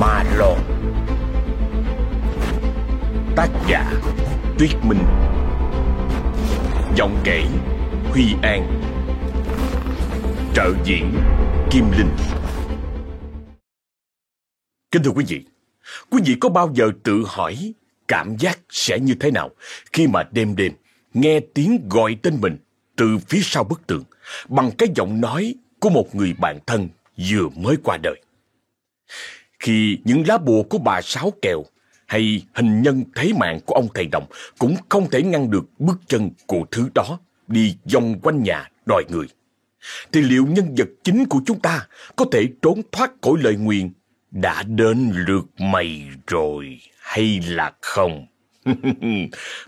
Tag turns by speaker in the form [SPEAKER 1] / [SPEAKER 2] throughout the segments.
[SPEAKER 1] Ma Lô Tác giả Tuyết Minh. Giọng kể Huy An. Trợ diễn Kim Linh. Kính thưa quý vị Quý vị có bao giờ tự hỏi cảm giác sẽ như thế nào khi mà đêm đêm nghe tiếng gọi tên mình từ phía sau bức tường bằng cái giọng nói của một người bạn thân vừa mới qua đời. Khi những lá bùa của bà Sáu Kèo hay hình nhân thế mạng của ông thầy Đồng cũng không thể ngăn được bước chân của thứ đó đi vòng quanh nhà đòi người. Thì liệu nhân vật chính của chúng ta có thể trốn thoát khỏi lời nguyền, đã đến lượt mày rồi hay là không?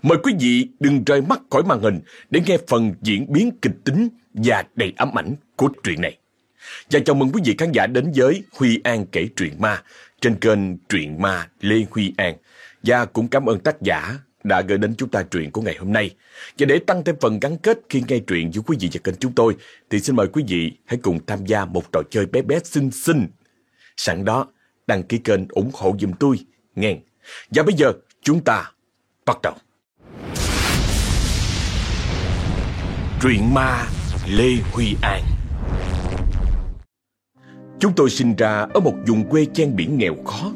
[SPEAKER 1] Mời quý vị đừng rời mắt khỏi màn hình để nghe phần diễn biến kịch tính và đầy ám ảnh của truyện này. Và chào mừng quý vị khán giả đến với Huy An kể truyện ma trên kênh Truyện Ma Lê Huy An. Và cũng cảm ơn tác giả đã gửi đến chúng ta truyện của ngày hôm nay. Và để tăng thêm phần gắn kết khi nghe truyện với quý vị và kênh chúng tôi, thì xin mời quý vị hãy cùng tham gia một trò chơi bé bé xinh xinh. Sẵn đó, đăng ký kênh ủng hộ giùm tôi, nghe. Và bây giờ, chúng ta bắt đầu. Truyện ma Lê Huy An Chúng tôi sinh ra ở một vùng quê chen biển nghèo khó,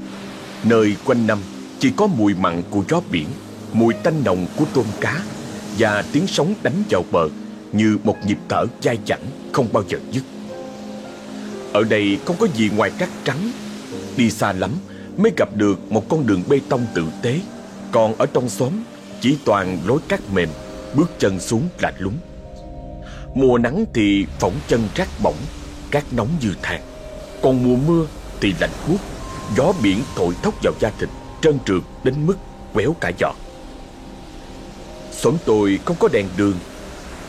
[SPEAKER 1] nơi quanh năm chỉ có mùi mặn của gió biển, mùi tanh nồng của tôm cá và tiếng sóng đánh vào bờ như một nhịp thở dai dẳng không bao giờ dứt. Ở đây không có gì ngoài cát trắng, đi xa lắm mới gặp được một con đường bê tông tử tế, còn ở trong xóm chỉ toàn lối cát mềm, bước chân xuống là lúng. Mùa nắng thì phỏng chân rác bỏng, cát nóng như than. Còn mùa mưa thì lạnh buốt, gió biển thổi thốc vào da thịt, trơn trượt đến mức quéo cả giọt. Xóm tôi không có đèn đường,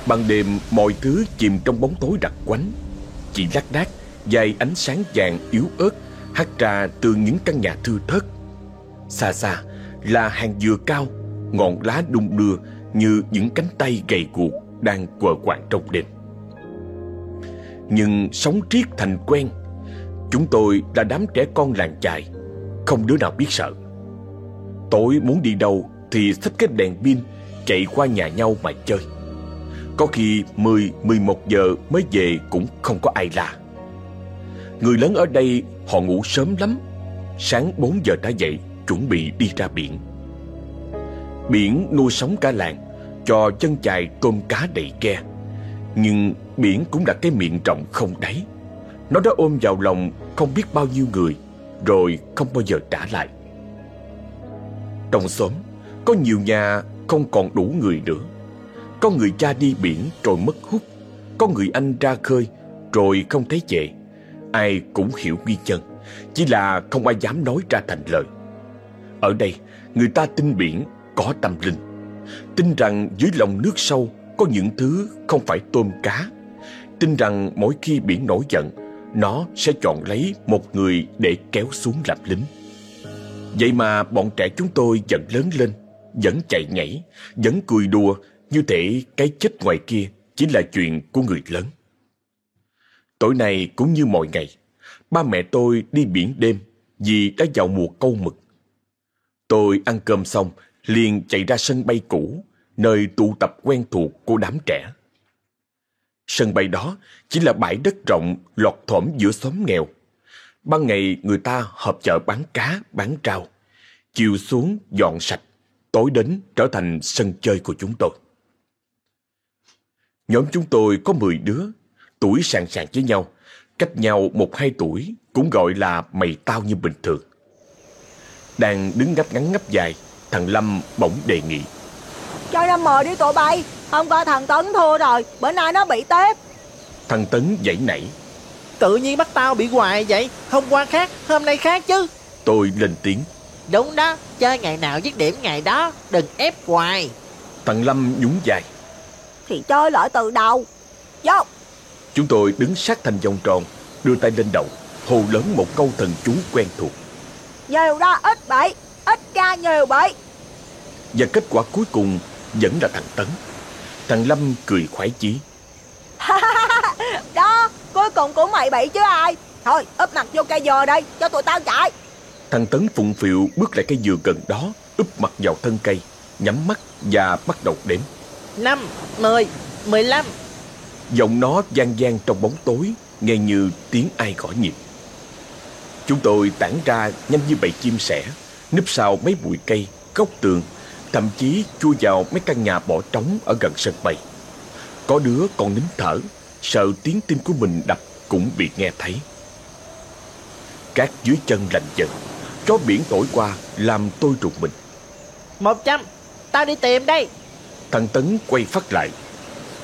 [SPEAKER 1] ban đêm mọi thứ chìm trong bóng tối đặc quánh, chỉ lác đác vài ánh sáng vàng yếu ớt hắt ra từ những căn nhà thưa thớt. Xa xa là hàng dừa cao, ngọn lá đung đưa như những cánh tay gầy guộc đang quờ quạng trong đêm. Nhưng sống triết thành quen, chúng tôi là đám trẻ con làng chài, không đứa nào biết sợ. Tối muốn đi đâu thì xách cái đèn pin chạy qua nhà nhau mà chơi. Có khi 10, 11 giờ mới về cũng không có ai la. Người lớn ở đây họ ngủ sớm lắm, sáng 4 giờ đã dậy chuẩn bị đi ra biển. Biển nuôi sống cả làng, cho chân chài tôm cá đầy ghe. Nhưng biển cũng là cái miệng rộng không đáy. Nó đã ôm vào lòng không biết bao nhiêu người, rồi không bao giờ trả lại. Trong xóm, có nhiều nhà không còn đủ người nữa. Có người cha đi biển rồi mất hút, có người anh ra khơi rồi không thấy về. Ai cũng hiểu nguyên chân, chỉ là không ai dám nói ra thành lời. Ở đây, người ta tin biển có tâm linh tin rằng dưới lòng nước sâu có những thứ không phải tôm cá, tin rằng mỗi khi biển nổi giận, nó sẽ chọn lấy một người để kéo xuống làm lính. Vậy mà bọn trẻ chúng tôi vẫn lớn lên, vẫn chạy nhảy, vẫn cười đùa như thể cái chết ngoài kia chỉ là chuyện của người lớn. Tối nay cũng như mọi ngày, ba mẹ tôi đi biển đêm vì đã vào mùa câu mực. Tôi ăn cơm xong liền chạy ra sân bay cũ nơi tụ tập quen thuộc của đám trẻ. Sân bay đó chỉ là bãi đất rộng lọt thỏm giữa xóm nghèo. Ban ngày người ta họp chợ bán cá, bán rau. Chiều xuống dọn sạch, tối đến trở thành sân chơi của chúng tôi. Nhóm chúng tôi có 10 đứa, tuổi sàng sàng với nhau, cách nhau một hai tuổi cũng gọi là mày tao như bình thường. Đang đứng ngắp ngắn ngắp dài, thằng Lâm bỗng đề nghị.
[SPEAKER 2] Cho năm mời đi tụi bay Hôm qua thằng Tấn thua rồi Bữa nay nó bị tép.
[SPEAKER 1] Thằng Tấn dãy nảy.
[SPEAKER 3] Tự nhiên bắt tao bị hoài vậy? Hôm qua khác, hôm nay khác chứ.
[SPEAKER 1] Tôi lên tiếng.
[SPEAKER 3] Đúng đó, chơi ngày nào dứt điểm ngày đó Đừng ép hoài.
[SPEAKER 1] Thằng Lâm nhún dài
[SPEAKER 2] Thì chơi lại từ đầu. Vô
[SPEAKER 1] Chúng tôi đứng sát thành vòng tròn Đưa tay lên đầu Hồ lớn một câu thần chú quen thuộc.
[SPEAKER 2] Nhiều ra ít bậy Ít ra nhiều bậy.
[SPEAKER 1] Và kết quả cuối cùng vẫn là thằng Tấn Thằng Lâm cười khoái chí
[SPEAKER 2] Đó Cuối cùng cũng mày bị chứ ai Thôi úp mặt vô cây dừa đây Cho tụi tao chạy
[SPEAKER 1] Thằng Tấn phụng phịu bước lại cái giường gần đó, úp mặt vào thân cây, nhắm mắt và bắt đầu đếm.
[SPEAKER 3] Năm, mười, mười lăm.
[SPEAKER 1] Giọng nó vang vang trong bóng tối, nghe như tiếng ai gõ nhịp. Chúng tôi tản ra nhanh như bầy chim sẻ, núp sau mấy bụi cây, góc tường, thậm chí chui vào mấy căn nhà bỏ trống ở gần sân bay. Có đứa còn nín thở, sợ tiếng tim của mình đập cũng bị nghe thấy. Cát dưới chân lạnh dần, gió biển thổi qua làm tôi rụt mình.
[SPEAKER 3] Một trăm, tao đi tìm đây.
[SPEAKER 1] Thằng Tấn quay phát lại.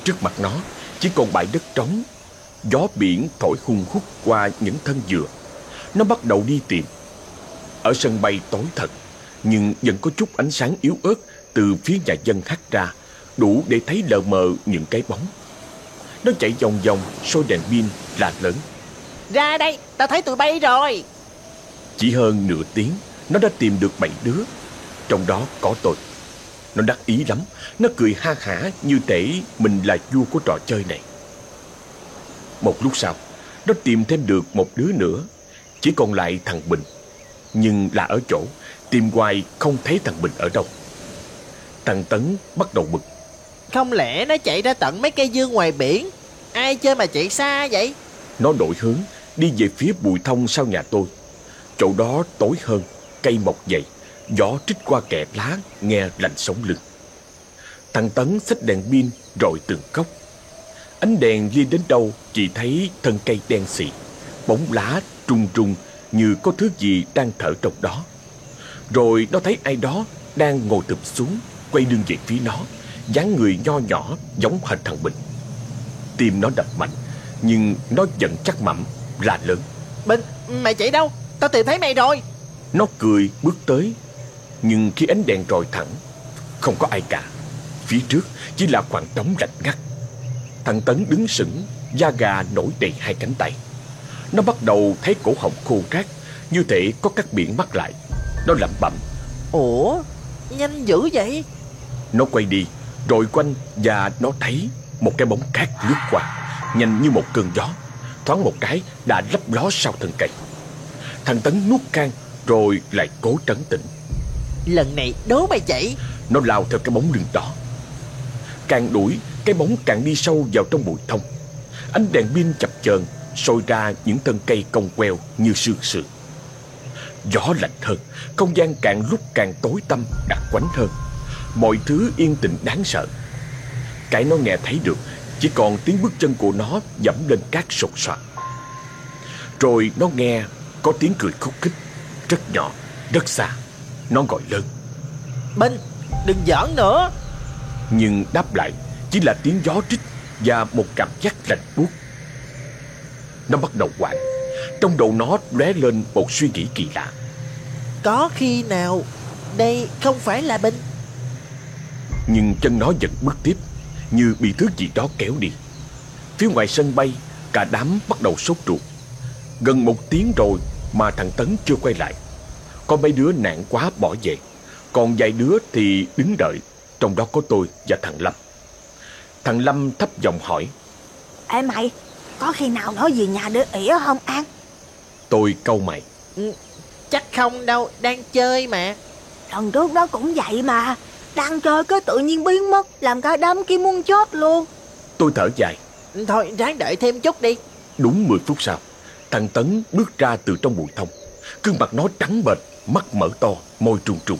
[SPEAKER 1] Trước mặt nó chỉ còn bãi đất trống. Gió biển thổi hung hút qua những thân dừa. Nó bắt đầu đi tìm. Ở sân bay tối thật, nhưng vẫn có chút ánh sáng yếu ớt từ phía nhà dân hắt ra, đủ để thấy lờ mờ những cái bóng. Nó chạy vòng vòng, soi đèn pin là lớn.
[SPEAKER 3] Ra đây, tao thấy tụi bay rồi.
[SPEAKER 1] Chỉ hơn nửa tiếng, nó đã tìm được bảy đứa. Trong đó có tôi. Nó đắc ý lắm, nó cười ha hả như thể mình là vua của trò chơi này. Một lúc sau, nó tìm thêm được một đứa nữa, chỉ còn lại thằng Bình. Nhưng là ở chỗ, tìm hoài không thấy thằng Bình ở đâu. Thằng Tấn bắt đầu bực.
[SPEAKER 3] Không lẽ nó chạy ra tận mấy cây dương ngoài biển? Ai chơi mà chạy xa vậy?
[SPEAKER 1] Nó đổi hướng, đi về phía bụi thông sau nhà tôi. Chỗ đó tối hơn, cây mọc dày, gió trích qua kẽ lá, nghe lạnh sống lưng. Thằng Tấn xách đèn pin rồi từng góc. Ánh đèn lia đến đâu chỉ thấy thân cây đen xì, bóng lá trung trung như có thứ gì đang thở trong đó. Rồi nó thấy ai đó đang ngồi thụp xuống, quay lưng về phía nó, dáng người nho nhỏ giống hệt thằng Bình. Tim nó đập mạnh, nhưng nó vẫn chắc mẩm, là lớn.
[SPEAKER 3] Bình, mày chạy đâu? Tao tìm thấy mày rồi.
[SPEAKER 1] Nó cười bước tới, nhưng khi ánh đèn rọi thẳng, không có ai cả. Phía trước chỉ là khoảng trống lạnh ngắt. Thằng Tấn đứng sững, da gà nổi đầy hai cánh tay. Nó bắt đầu thấy cổ họng khô rát, như thể có các biển mắc lại. Nó lẩm bẩm.
[SPEAKER 3] Ủa, nhanh dữ vậy?
[SPEAKER 1] Nó quay đi, rồi quanh và nó thấy một cái bóng cát lướt qua, nhanh như một cơn gió. Thoáng một cái đã lấp ló sau thân cây. Thằng Tấn nuốt can rồi lại cố trấn tĩnh.
[SPEAKER 3] Lần này đố mày chạy.
[SPEAKER 1] Nó lao theo cái bóng lưng đó. Càng đuổi, cái bóng càng đi sâu vào trong bụi thông. Ánh đèn pin chập chờn soi ra những thân cây cong queo như sương sườn. Gió lạnh hơn, không gian càng lúc càng tối tăm, đặc quánh hơn. Mọi thứ yên tĩnh đáng sợ. Cái nó nghe thấy được chỉ còn tiếng bước chân của nó dẫm lên cát sột soạt. Rồi nó nghe có tiếng cười khúc khích, rất nhỏ, rất xa. Nó gọi lớn.
[SPEAKER 3] Bình, đừng giỡn nữa.
[SPEAKER 1] Nhưng đáp lại chỉ là tiếng gió trích và một cảm giác lạnh buốt. Nó bắt đầu quạnh. Trong đầu nó lóe lên một suy nghĩ kỳ lạ.
[SPEAKER 3] Có khi nào đây không phải là Bình?
[SPEAKER 1] Nhưng chân nó vẫn bước tiếp Như bị thứ gì đó kéo đi. Phía ngoài sân bay Cả đám bắt đầu sốt ruột. Gần một tiếng rồi mà thằng Tấn chưa quay lại. Có mấy đứa nạn quá bỏ về. Còn vài đứa thì đứng đợi Trong đó có tôi và thằng Lâm. Thằng Lâm thấp giọng hỏi
[SPEAKER 2] Ê mày Có khi nào nó về nhà để ỉa không An
[SPEAKER 1] Tôi câu mày.
[SPEAKER 3] Ừ, chắc không đâu, đang chơi mà.
[SPEAKER 2] Lần trước nó cũng vậy mà. Đang chơi cái tự nhiên biến mất Làm cả đám kia muốn chết luôn.
[SPEAKER 1] Tôi thở dài.
[SPEAKER 3] Thôi, ráng đợi thêm chút đi.
[SPEAKER 1] Đúng 10 phút sau Thằng Tấn bước ra từ trong bụi thông. Gương mặt nó trắng bệch Mắt mở to, môi trùng trùng.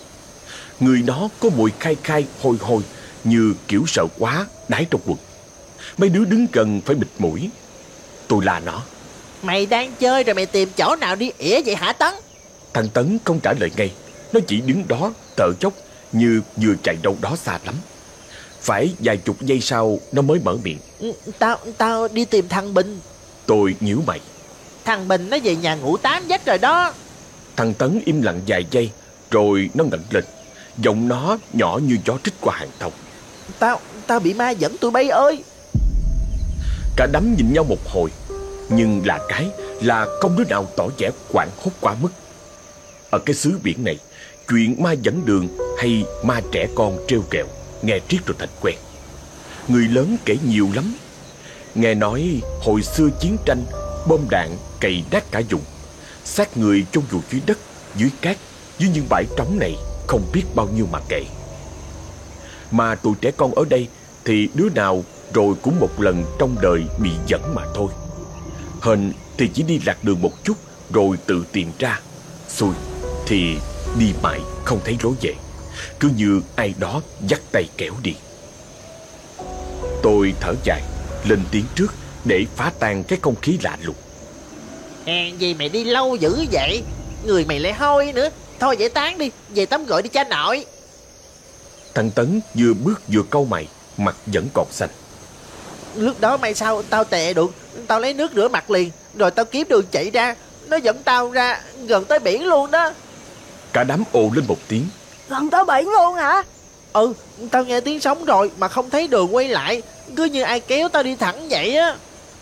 [SPEAKER 1] Người nó có mùi khai khai hôi hôi Như kiểu sợ quá Đái trong quần. Mấy đứa đứng gần phải bịt mũi. Tôi la nó
[SPEAKER 3] Mày đang chơi rồi mày tìm chỗ nào đi ỉa vậy hả Tấn?
[SPEAKER 1] Thằng Tấn không trả lời ngay Nó chỉ đứng đó thở chốc Như vừa chạy đâu đó xa lắm Phải vài chục giây sau Nó mới mở miệng
[SPEAKER 3] Ừ, Tao tao đi tìm thằng Bình.
[SPEAKER 1] Tôi nhíu mày
[SPEAKER 3] Thằng Bình nó về nhà ngủ tám giấc rồi đó.
[SPEAKER 1] Thằng Tấn im lặng vài giây Rồi nó ngẩng lên Giọng nó nhỏ như gió trích qua hàng thông
[SPEAKER 3] Tao tao bị ma dẫn tụi bay ơi.
[SPEAKER 1] Cả đám nhìn nhau một hồi nhưng là cái, là không đứa nào tỏ vẻ quảng hốt quá mức. Ở cái xứ biển này, Chuyện ma dẫn đường hay ma trẻ con treo kẹo, Nghe triết rồi thành quen. Người lớn kể nhiều lắm. Nghe nói hồi xưa chiến tranh, Bom đạn, cày đát cả vùng. Xác người trong vùi dưới đất, dưới cát, Dưới những bãi trống này, Không biết bao nhiêu mà kể. Mà tụi trẻ con ở đây Thì đứa nào rồi cũng một lần trong đời bị dẫn mà thôi. Hên thì chỉ đi lạc đường một chút Rồi tự tìm ra. Xui thì đi mãi không thấy lối về. Cứ như ai đó dắt tay kéo đi. Tôi thở dài Lên tiếng trước Để phá tan cái không khí lạ lùng.
[SPEAKER 3] Hèn gì mày đi lâu dữ vậy? Người mày lại hôi nữa. Thôi vậy tán đi Về tắm gội đi cha nội.
[SPEAKER 1] Thằng Tấn vừa bước vừa câu mày Mặt vẫn còn xanh.
[SPEAKER 3] Lúc đó mày sao tao tệ được Tao lấy nước rửa mặt liền Rồi tao kiếm đường chạy ra. Nó dẫn tao ra gần tới biển luôn đó.
[SPEAKER 1] Cả đám ồ lên một tiếng.
[SPEAKER 2] Gần tới biển luôn hả?
[SPEAKER 3] Ừ tao nghe tiếng sóng rồi Mà không thấy đường quay lại. Cứ như ai kéo tao đi thẳng vậy á.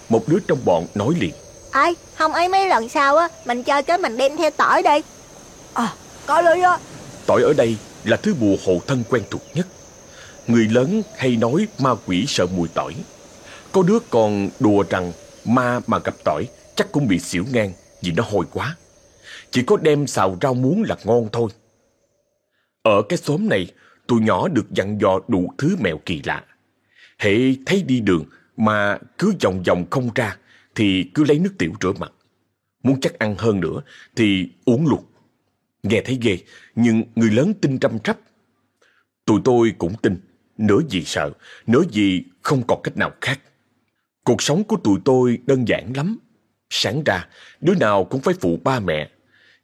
[SPEAKER 1] Một đứa trong bọn nói liền.
[SPEAKER 2] Ai, không ấy mấy lần sau á, mình chơi cái mình đem theo tỏi đây. À, có lý á.
[SPEAKER 1] Tỏi ở đây là thứ bùa hộ thân quen thuộc nhất. Người lớn hay nói ma quỷ sợ mùi tỏi. Có đứa còn đùa rằng ma mà gặp tỏi chắc cũng bị xỉu ngang vì nó hôi quá. Chỉ có đem xào rau muống là ngon thôi. Ở cái xóm này, tụi nhỏ được dặn dò đủ thứ mèo kỳ lạ. Hệ thấy đi đường mà cứ vòng vòng không ra thì cứ lấy nước tiểu rửa mặt. Muốn chắc ăn hơn nữa thì uống luộc. Nghe thấy ghê, nhưng người lớn tin trăm trắp. Tụi tôi cũng tin, nửa gì sợ, nửa gì không còn cách nào khác. Cuộc sống của tụi tôi đơn giản lắm. Sáng ra, đứa nào cũng phải phụ ba mẹ.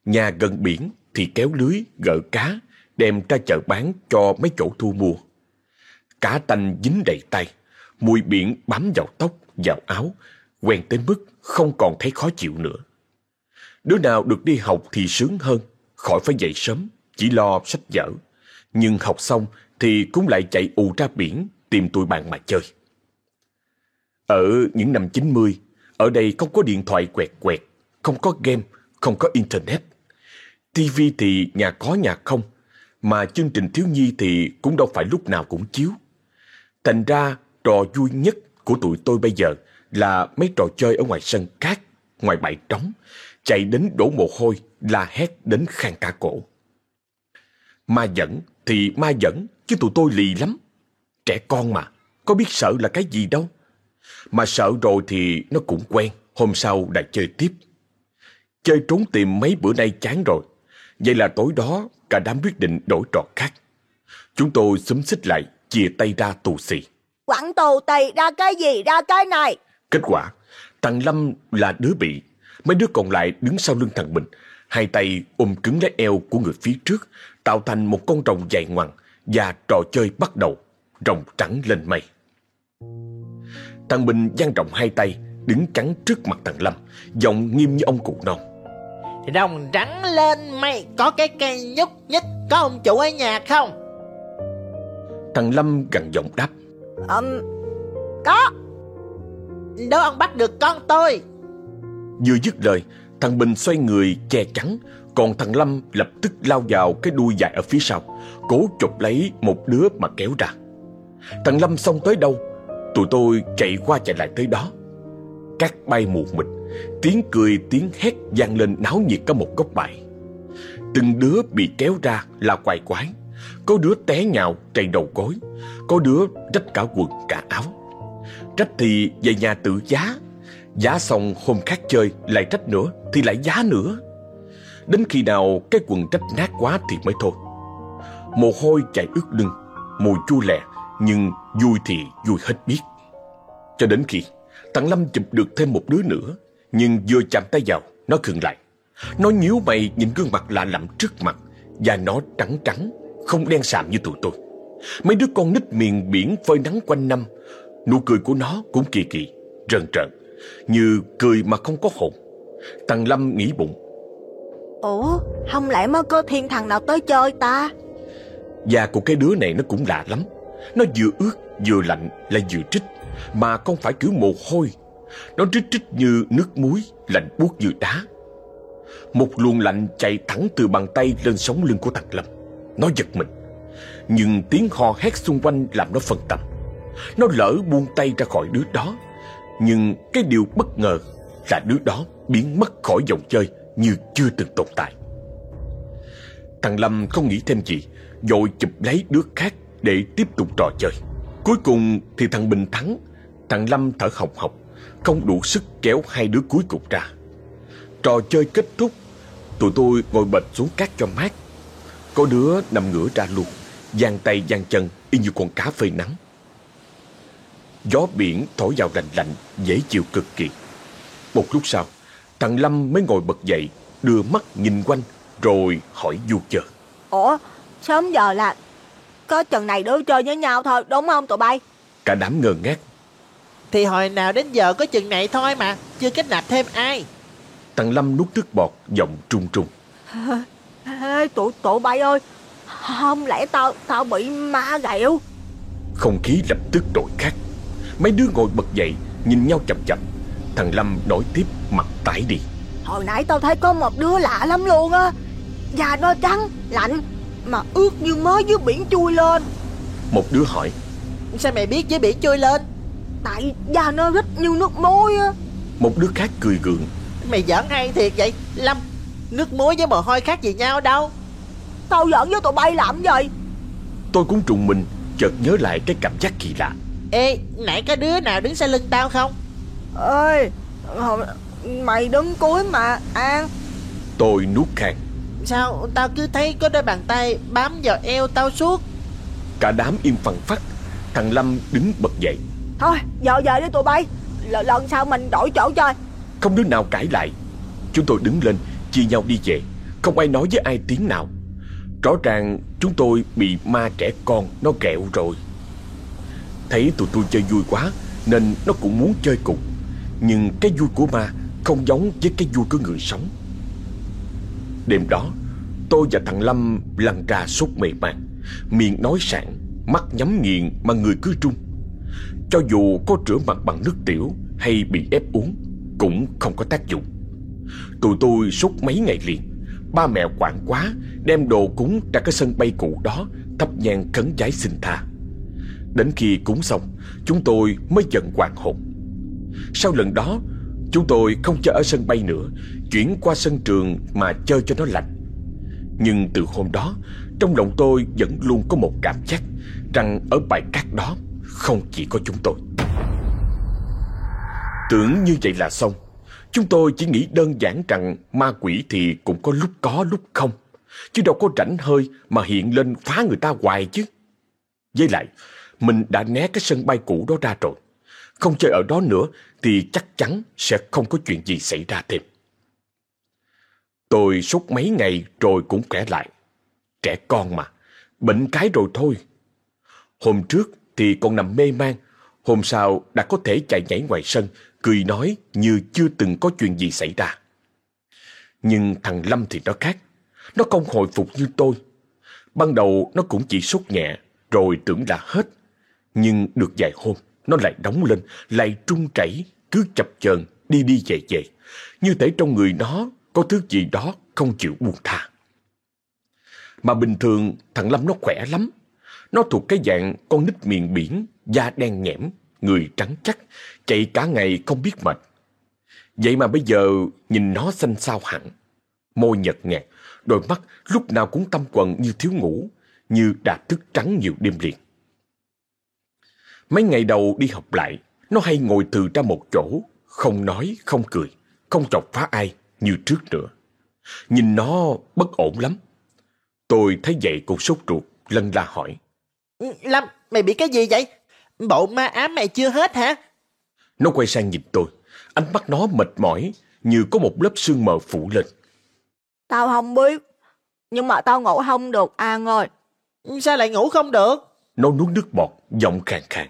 [SPEAKER 1] Nhà gần biển thì kéo lưới, gỡ cá, đem ra chợ bán cho mấy chỗ thu mua. Cá tanh dính đầy tay, mùi biển bám vào tóc, vào áo, quen tới mức không còn thấy khó chịu nữa. Đứa nào được đi học thì sướng hơn, khỏi phải dậy sớm, chỉ lo sách vở. Nhưng học xong thì cũng lại chạy ù ra biển tìm tụi bạn mà chơi. Ở những năm 90, ở đây không có điện thoại quẹt quẹt, không có game, không có internet. TV thì nhà có nhà không, mà chương trình thiếu nhi thì cũng đâu phải lúc nào cũng chiếu. Thành ra trò vui nhất của tụi tôi bây giờ là mấy trò chơi ở ngoài sân cát, ngoài bãi trống, chạy đến đổ mồ hôi, la hét đến khang cả cổ. Ma dẫn thì ma dẫn, chứ tụi tôi lì lắm. Trẻ con mà, có biết sợ là cái gì đâu. Mà sợ rồi thì nó cũng quen, hôm sau lại chơi tiếp. Chơi trốn tìm mấy bữa nay chán rồi. Vậy là tối đó cả đám quyết định đổi trò khác. Chúng tôi xúm xích lại, chia tay ra tù xì.
[SPEAKER 2] Quẳng tù tì ra cái gì ra cái này.
[SPEAKER 1] Kết quả, thằng Lâm là đứa bị, mấy đứa còn lại đứng sau lưng thằng Bình, hai tay ôm cứng lấy eo của người phía trước, tạo thành một con rồng dài ngoằng và trò chơi bắt đầu, rồng trắng lên mây. Thằng Bình dang rộng hai tay, đứng chắn trước mặt thằng Lâm, giọng nghiêm như ông cụ non.
[SPEAKER 3] Rồng trắng lên mây Có cái cây nhúc nhích Có ông chủ ở nhà không
[SPEAKER 1] Thằng Lâm gần giọng đáp.
[SPEAKER 2] Um, có.
[SPEAKER 3] Đố ông bắt được con tôi
[SPEAKER 1] Vừa dứt lời, thằng Bình xoay người che chắn, còn thằng Lâm lập tức lao vào cái đuôi dài ở phía sau, cố chụp lấy một đứa mà kéo ra. Thằng Lâm xông tới đâu, tụi tôi chạy qua chạy lại tới đó. Cát bay mù mịt, tiếng cười tiếng hét vang lên náo nhiệt cả một góc bãi. Từng đứa bị kéo ra là quài quái, có đứa té nhào chạy đầu gối, có đứa rách cả quần cả áo. rách thì về nhà tự giá Giá xong hôm khác chơi Lại rách nữa thì lại giá nữa Đến khi nào cái quần rách nát quá thì mới thôi Mồ hôi chảy ướt lưng Mùi chua lẹ nhưng vui thì vui hết biết Cho đến khi Thằng Lâm chụp được thêm một đứa nữa Nhưng vừa chạm tay vào Nó khựng lại Nó nhíu mày nhìn gương mặt lạ lẫm trước mặt Và nó trắng trắng Không đen sạm như tụi tôi Mấy đứa con nít miền biển phơi nắng quanh năm Nụ cười của nó cũng kỳ kỳ, rần rợn, như cười mà không có hồn. Thằng Lâm nghĩ bụng.
[SPEAKER 2] Ủa, không lẽ mới có thiên thằng nào tới chơi ta?
[SPEAKER 1] Da của cái đứa này nó cũng lạ lắm. Nó vừa ướt, vừa lạnh, lại vừa trích, mà không phải kiểu mồ hôi. Nó trích trích như nước muối, lạnh buốt như đá. Một luồng lạnh chạy thẳng từ bàn tay lên sống lưng của thằng Lâm. Nó giật mình. Nhưng tiếng hò hét xung quanh làm nó phân tâm. Nó lỡ buông tay ra khỏi đứa đó Nhưng cái điều bất ngờ Là đứa đó biến mất khỏi vòng chơi Như chưa từng tồn tại Thằng Lâm không nghĩ thêm gì Rồi chụp lấy đứa khác để tiếp tục trò chơi. Cuối cùng thì thằng Bình thắng. Thằng Lâm thở hồng hộc, Không đủ sức kéo hai đứa cuối cùng ra. Trò chơi kết thúc, Tụi tôi ngồi bệt xuống cát cho mát. Có đứa nằm ngửa ra luôn giang tay giang chân y như con cá phơi nắng. Gió biển thổi vào lạnh lạnh, Dễ chịu cực kỳ. Một lúc sau, Thằng Lâm mới ngồi bật dậy, Đưa mắt nhìn quanh, Rồi hỏi du chờ
[SPEAKER 2] Ủa, sớm giờ là có chừng này đứa chơi với nhau thôi đúng không tụi bay?
[SPEAKER 1] Cả đám ngơ ngác.
[SPEAKER 3] Thì hồi nào đến giờ có chừng này thôi mà Chưa kết nạp thêm ai.
[SPEAKER 1] Thằng Lâm nuốt nước bọt Giọng trung trung
[SPEAKER 2] Ê, tụi tụi bay ơi Không lẽ tao tao bị ma ghẹo?
[SPEAKER 1] Không khí lập tức đổi khác. Mấy đứa ngồi bật dậy Nhìn nhau chậm chậm Thằng Lâm nói tiếp mặt tái đi.
[SPEAKER 2] Hồi nãy tao thấy có một đứa lạ lắm luôn á. Da nó trắng, lạnh Mà ướt như mới dưới biển chui lên.
[SPEAKER 1] Một đứa hỏi.
[SPEAKER 3] Sao mày biết dưới biển trôi lên?
[SPEAKER 2] Tại da nó rít như nước muối á.
[SPEAKER 1] Một đứa khác cười gượng.
[SPEAKER 3] Mày giỡn hay thiệt vậy? Lâm Nước muối với mồ hôi khác gì nhau đâu.
[SPEAKER 2] Tao giỡn với tụi bay làm gì?
[SPEAKER 1] Tôi cũng trùng mình Chợt nhớ lại cái cảm giác kỳ lạ.
[SPEAKER 3] Ê nãy có đứa nào đứng sau lưng tao không?
[SPEAKER 2] Ơi hồi- Mày đứng cuối mà An.
[SPEAKER 1] Tôi nuốt khang
[SPEAKER 3] Sao? Tao cứ thấy có đôi bàn tay bám vào eo tao suốt.
[SPEAKER 1] Cả đám im phăng phắc Thằng Lâm đứng bật dậy.
[SPEAKER 2] Thôi giờ về đi tụi bay. L lần sau mình đổi chỗ chơi.
[SPEAKER 1] Không đứa nào cãi lại. Chúng tôi đứng lên chia nhau đi về. Không ai nói với ai tiếng nào. Rõ ràng chúng tôi bị ma trẻ con Nó ghẹo rồi. Thấy tụi tôi chơi vui quá Nên nó cũng muốn chơi cùng. Nhưng cái vui của ma Không giống với cái vui của người sống. Đêm đó Tôi và thằng Lâm lăn ra sốt mệt mạc, Miệng nói sạn Mắt nhắm nghiền mà người cứ trung. Cho dù có rửa mặt bằng nước tiểu Hay bị ép uống, Cũng không có tác dụng. Tụi tôi sốt mấy ngày liền, Ba mẹ quản quá, Đem đồ cúng ra cái sân bay cũ đó, Thắp nhang khấn giái xin tha. Đến khi cúng xong, Chúng tôi mới dần hoàng hồn. Sau lần đó, Chúng tôi không chơi ở sân bay nữa, Chuyển qua sân trường mà chơi cho nó lạnh. Nhưng từ hôm đó Trong lòng tôi vẫn luôn có một cảm giác Rằng ở bãi cát đó Không chỉ có chúng tôi Tưởng như vậy là xong Chúng tôi chỉ nghĩ đơn giản rằng ma quỷ thì cũng có lúc có lúc không. Chứ đâu có rảnh hơi mà hiện lên phá người ta hoài chứ. Với lại, mình đã né cái sân bay cũ đó ra rồi. Không chơi ở đó nữa thì chắc chắn sẽ không có chuyện gì xảy ra thêm. Tôi sốt mấy ngày rồi cũng khỏe lại. Trẻ con mà, bệnh cái rồi thôi. Hôm trước thì còn nằm mê man, hôm sau đã có thể chạy nhảy ngoài sân, cười nói như chưa từng có chuyện gì xảy ra. Nhưng thằng Lâm thì nó khác, nó không hồi phục như tôi. Ban đầu nó cũng chỉ sốt nhẹ, rồi tưởng là hết. Nhưng được vài hôm, nó lại đóng lên, lại trung chảy, cứ chập chờn đi đi về về. Như thể trong người nó có thứ gì đó không chịu buông tha. Mà bình thường thằng Lâm nó khỏe lắm. Nó thuộc cái dạng con nít miền biển, da đen nhẽm, người trắng chắc, chạy cả ngày không biết mệt. Vậy mà bây giờ nhìn nó xanh xao hẳn. Môi nhợt nhạt, đôi mắt lúc nào cũng tâm quần như thiếu ngủ, như đã thức trắng nhiều đêm liền. Mấy ngày đầu đi học lại, nó hay ngồi từ ra một chỗ, không nói, không cười, không chọc phá ai như trước nữa. Nhìn nó bất ổn lắm. Tôi thấy vậy cũng sốt ruột, lân la hỏi.
[SPEAKER 3] Lâm, mày bị cái gì vậy? Bộ ma ám mày chưa hết hả?
[SPEAKER 1] Nó quay sang nhìn tôi, ánh mắt nó mệt mỏi, như có một lớp sương mờ phủ lên.
[SPEAKER 2] Tao không biết Nhưng mà tao ngủ không được An ơi
[SPEAKER 3] Sao lại ngủ không được?
[SPEAKER 1] Nó nuốt nước bọt, giọng khàn khàn.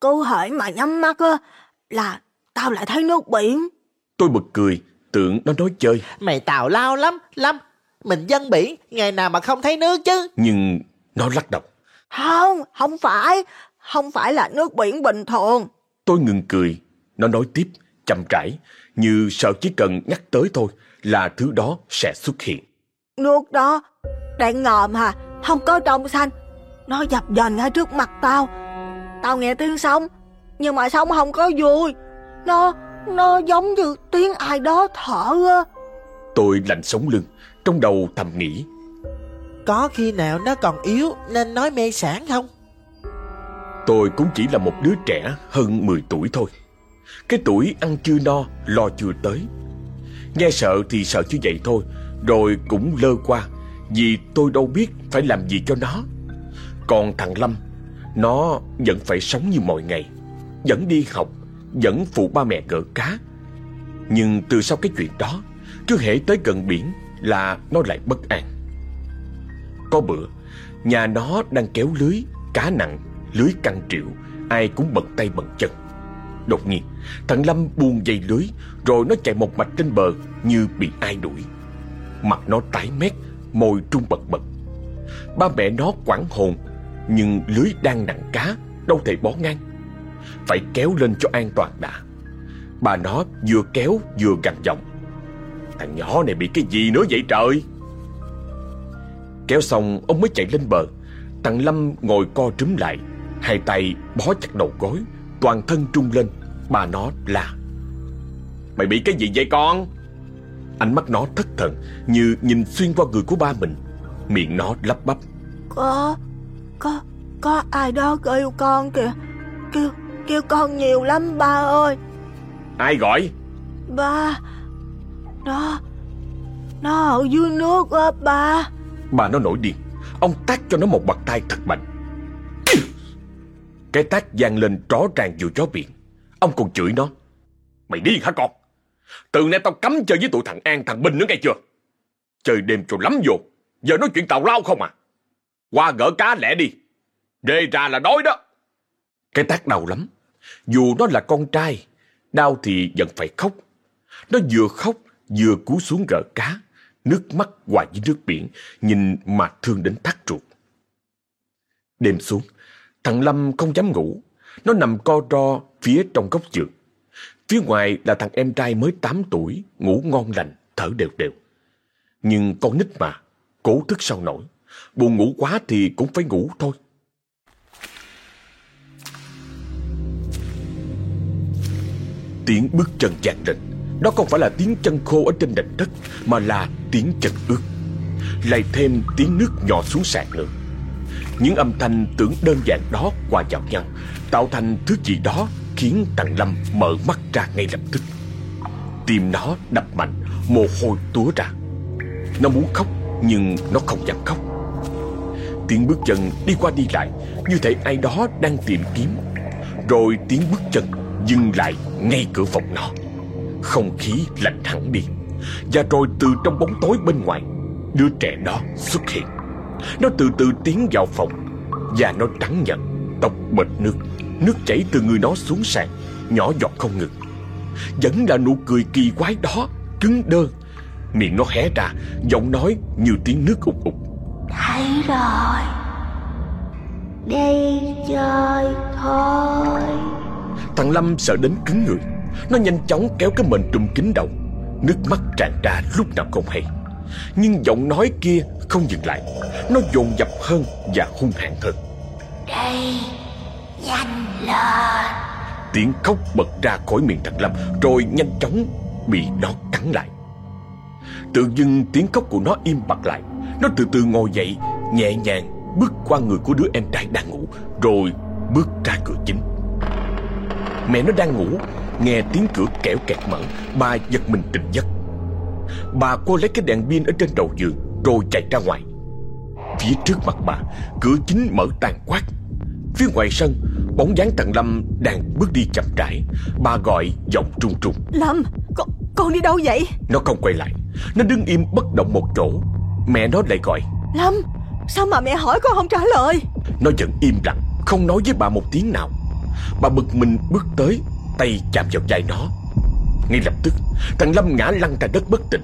[SPEAKER 2] Cứ hễ mà nhắm mắt á Là tao lại thấy nước biển
[SPEAKER 1] Tôi bật cười, tưởng nó nói chơi,
[SPEAKER 3] Mày tào lao lắm, Lâm. Mình dân biển, ngày nào mà không thấy nước chứ.
[SPEAKER 1] nhưng nó lắc đầu.
[SPEAKER 2] Không, không phải Không phải là nước biển bình thường
[SPEAKER 1] Tôi ngừng cười, nó nói tiếp, chậm rãi, như sợ chỉ cần nhắc tới thôi là thứ đó sẽ xuất hiện.
[SPEAKER 2] Nước đó Đang ngòm hả Không có trong xanh Nó dập dềnh ngay trước mặt tao Tao nghe tiếng sóng Nhưng mà sóng không có vui Nó Nó giống như tiếng ai đó thở á
[SPEAKER 1] Tôi lạnh sống lưng, trong đầu thầm nghĩ.
[SPEAKER 3] Có khi nào nó còn yếu nên nói mê sản không?
[SPEAKER 1] Tôi cũng chỉ là một đứa trẻ hơn 10 tuổi thôi Cái tuổi ăn chưa no, lo chưa tới Nghe sợ thì sợ như vậy thôi Rồi cũng lơ qua Vì tôi đâu biết phải làm gì cho nó Còn thằng Lâm Nó vẫn phải sống như mọi ngày Vẫn đi học vẫn phụ ba mẹ gỡ cá. Nhưng từ sau cái chuyện đó, Cứ hễ tới gần biển Là nó lại bất an. Có bữa, Nhà nó đang kéo lưới, Cá nặng, Lưới căng triệu Ai cũng bận tay bận chân. Đột nhiên, Thằng Lâm buông dây lưới, Rồi nó chạy một mạch trên bờ Như bị ai đuổi. Mặt nó tái mét, Môi trung bật bật. Ba mẹ nó quảng hồn, Nhưng lưới đang nặng cá, Đâu thể bó ngang. Phải kéo lên cho an toàn đã. Bà nó vừa kéo vừa gằn giọng. Thằng nhỏ này bị cái gì nữa vậy trời? Kéo xong ông mới chạy lên bờ. Thằng Lâm ngồi co trúm lại Hai tay bó chặt đầu gối Toàn thân trung lên. Bà nó là Mày bị cái gì vậy con? Ánh mắt nó thất thần Như nhìn xuyên qua người của ba mình. Miệng nó lắp bắp.
[SPEAKER 2] Có, có, có ai đó kêu con kìa. Kêu, kêu con nhiều lắm ba ơi.
[SPEAKER 1] Ai gọi?
[SPEAKER 2] Ba Nó Nó ở dưới nước á ba.
[SPEAKER 1] Bà nó nổi điên Ông tát cho nó một bạt tay thật mạnh. Cái tát vang lên rõ ràng vừa chó biển. Ông còn chửi nó. Mày điên hả con? Từ nay tao cấm chơi với tụi thằng An thằng Bình nữa nghe chưa? Chơi đêm rồi lắm vô Giờ nói chuyện tàu lao không à? Qua gỡ cá lẻ đi Đề ra là đói đó. Cái tát đau lắm dù nó là con trai Đau thì vẫn phải khóc. Nó vừa khóc vừa cú xuống gỡ cá Nước mắt hòa với nước biển Nhìn mà thương đến thắt ruột. Đêm xuống Thằng Lâm không dám ngủ. Nó nằm co ro phía trong góc giường. Phía ngoài là thằng em trai mới 8 tuổi Ngủ ngon lành, thở đều đều. Nhưng con nít mà Cố thức sao nổi. Buồn ngủ quá thì cũng phải ngủ thôi. Tiếng bước chân vang rịch. Đó không phải là tiếng chân khô ở trên nền đất, Mà là tiếng chân ướt. Lại thêm tiếng nước nhỏ xuống sàn nữa Những âm thanh tưởng đơn giản đó qua vào nhau, Tạo thành thứ gì đó Khiến thằng Lâm mở mắt ra ngay lập tức. Tim nó đập mạnh, Mồ hôi túa ra. Nó muốn khóc, nhưng nó không dám khóc. Tiếng bước chân đi qua đi lại, Như thể ai đó đang tìm kiếm. Rồi tiếng bước chân dừng lại ngay cửa phòng nó Không khí lạnh hẳn đi, Và rồi từ trong bóng tối bên ngoài, Đứa trẻ đó xuất hiện. Nó từ từ tiến vào phòng, Và nó trắng nhận Tóc bệt nước Nước chảy từ người nó xuống sàn, Nhỏ giọt không ngừng. Vẫn là nụ cười kỳ quái đó, Cứng đơ. Miệng nó hé ra, Giọng nói như tiếng nước ục ục.
[SPEAKER 2] Thấy rồi, Đi chơi thôi.
[SPEAKER 1] Thằng Lâm sợ đến cứng người. Nó nhanh chóng kéo cái mền trùm kín đầu. Nước mắt tràn ra lúc nào không hay. Nhưng giọng nói kia không dừng lại. Nó dồn dập hơn và hung hãn hơn.
[SPEAKER 2] Đi Nhanh lên.
[SPEAKER 1] Tiếng khóc bật ra khỏi miệng thằng Lâm Rồi nhanh chóng bị nó cắn lại. Tự dưng tiếng khóc của nó im bặt lại. Nó từ từ ngồi dậy Nhẹ nhàng bước qua người của đứa em trai đang ngủ Rồi bước ra cửa chính Mẹ nó đang ngủ Nghe tiếng cửa kẽo kẹt mở Bà giật mình tỉnh giấc. Bà cô lấy cái đèn pin ở trên đầu giường Rồi chạy ra ngoài. Phía trước mặt bà Cửa chính mở tàn quát. Phía ngoài sân Bóng dáng thằng Lâm đang bước đi chậm rãi. Bà gọi giọng trung trung
[SPEAKER 2] Lâm con, con đi đâu vậy?
[SPEAKER 1] Nó không quay lại. Nó đứng im bất động một chỗ. Mẹ nó lại gọi.
[SPEAKER 2] Lâm Sao mà mẹ hỏi con không trả lời?
[SPEAKER 1] Nó vẫn im lặng Không nói với bà một tiếng nào Bà bực mình bước tới Tay chạm vào vai nó. Ngay lập tức Thằng Lâm ngã lăn ra đất bất tỉnh.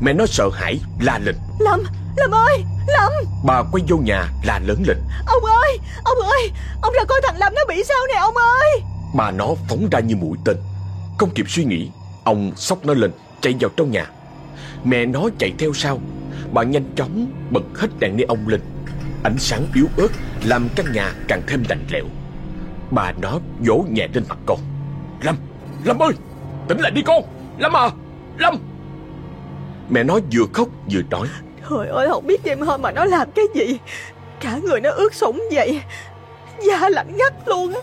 [SPEAKER 1] Mẹ nó sợ hãi la lên.
[SPEAKER 2] Lâm Lâm ơi Lâm!
[SPEAKER 1] Bà quay vô nhà la lớn lên.
[SPEAKER 2] Ông ơi Ông ơi Ông ra coi thằng Lâm nó bị sao nè ông ơi!
[SPEAKER 1] Bà nó phóng ra như mũi tên. Không kịp suy nghĩ Ông xốc nó lên chạy vào trong nhà. Mẹ nó chạy theo sau. Bà nhanh chóng bật hết đèn neon lên. Ánh sáng yếu ớt Làm căn nhà càng thêm lạnh lẽo Bà nó vỗ nhẹ lên mặt con. Lâm, Lâm ơi Tỉnh lại đi con, Lâm à, Lâm. Mẹ nó vừa khóc vừa nói.
[SPEAKER 2] Trời ơi không biết đêm hôm mà nó làm cái gì. Cả người nó ướt sũng vậy. Da lạnh ngắt luôn á.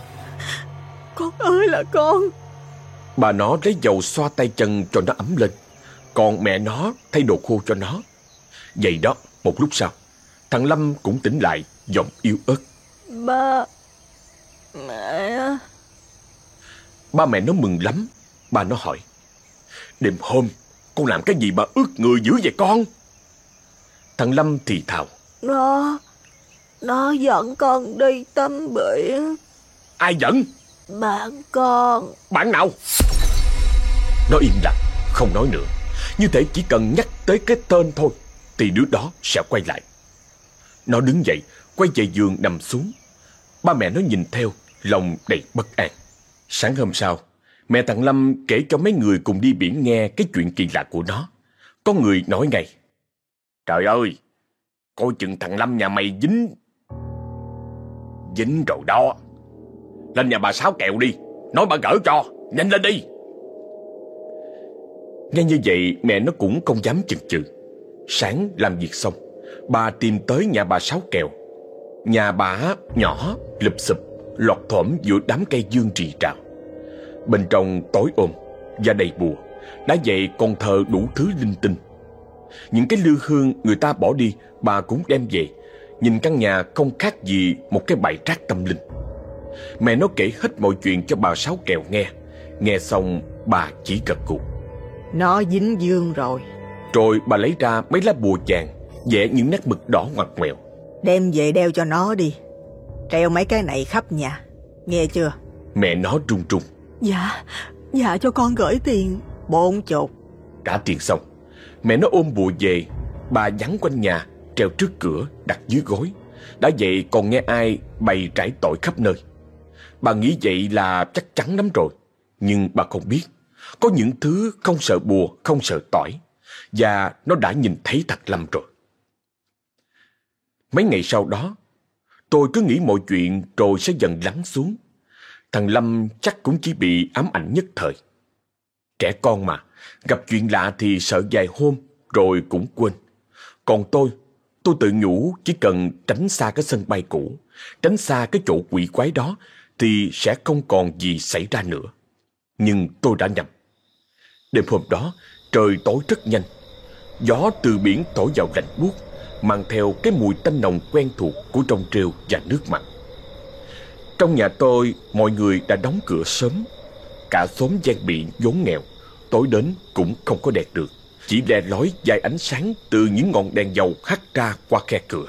[SPEAKER 2] Con ơi là con.
[SPEAKER 1] Bà nó lấy dầu xoa tay chân cho nó ấm lên. Còn mẹ nó thay đồ khô cho nó. Vậy đó một lúc sau Thằng Lâm cũng tỉnh lại Giọng yếu ớt.
[SPEAKER 2] Ba Mẹ
[SPEAKER 1] Ba mẹ nó mừng lắm. Ba nó hỏi Đêm hôm con làm cái gì mà ướt người dữ vậy con? Thằng Lâm thì thào
[SPEAKER 2] Nó Nó dẫn con đi tắm biển.
[SPEAKER 1] Ai dẫn?
[SPEAKER 2] Bạn con.
[SPEAKER 1] Bạn nào? Nó im lặng Không nói nữa. Như thể chỉ cần nhắc tới cái tên thôi Thì đứa đó sẽ quay lại. Nó đứng dậy Quay về giường nằm xuống. Ba mẹ nó nhìn theo Lòng đầy bất an. Sáng hôm sau Mẹ thằng Lâm kể cho mấy người cùng đi biển nghe Cái chuyện kỳ lạ của nó. Có người nói ngay Trời ơi Coi chừng thằng Lâm nhà mày dính Dính rồi đó. Lên nhà bà Sáu kẹo đi Nói bà gỡ cho Nhanh lên đi. Nghe như vậy mẹ nó cũng không dám chừng chừ. Sáng làm việc xong Bà tìm tới nhà bà Sáu kẹo. Nhà bà nhỏ, lụp xụp. Lọt thỏm giữa đám cây dương trì trào. Bên trong tối ôm Và đầy bùa Đã vậy còn thờ đủ thứ linh tinh. Những cái lư hương người ta bỏ đi Bà cũng đem về. Nhìn căn nhà không khác gì Một cái bãi rác tâm linh. Mẹ nó kể hết mọi chuyện cho bà Sáu Kèo nghe. Nghe xong bà chỉ gật gù.
[SPEAKER 2] Nó dính dương rồi.
[SPEAKER 1] Rồi bà lấy ra mấy lá bùa vàng Vẽ những nét mực đỏ ngoặt ngoèo.
[SPEAKER 2] Đem về đeo cho nó đi Treo mấy cái này khắp nhà. Nghe chưa?
[SPEAKER 1] Mẹ nó run run.
[SPEAKER 2] Dạ Dạ cho con gửi tiền. Bốn chục.
[SPEAKER 1] Trả tiền xong Mẹ nó ôm bùa về. Bà vắng quanh nhà Treo trước cửa đặt dưới gối. Đã vậy còn nghe ai bày trải tội khắp nơi. Bà nghĩ vậy là chắc chắn lắm rồi. Nhưng bà không biết. Có những thứ không sợ bùa Không sợ tỏi. Và nó đã nhìn thấy thật lâm rồi. Mấy ngày sau đó Tôi cứ nghĩ mọi chuyện rồi sẽ dần lắng xuống. Thằng Lâm chắc cũng chỉ bị ám ảnh nhất thời. Trẻ con mà, Gặp chuyện lạ thì sợ vài hôm Rồi cũng quên. Còn tôi Tôi tự nhủ chỉ cần tránh xa cái sân bay cũ, Tránh xa cái chỗ quỷ quái đó Thì sẽ không còn gì xảy ra nữa. Nhưng tôi đã nhầm. Đêm hôm đó, Trời tối rất nhanh. Gió từ biển thổi vào lạnh buốt mang theo cái mùi tanh nồng quen thuộc của trồng trêu và nước mặn. Trong nhà tôi, mọi người đã đóng cửa sớm. Cả xóm gian bị vốn nghèo, tối đến cũng không có đèn được. Chỉ le lói vài ánh sáng từ những ngọn đèn dầu hắt ra qua khe cửa.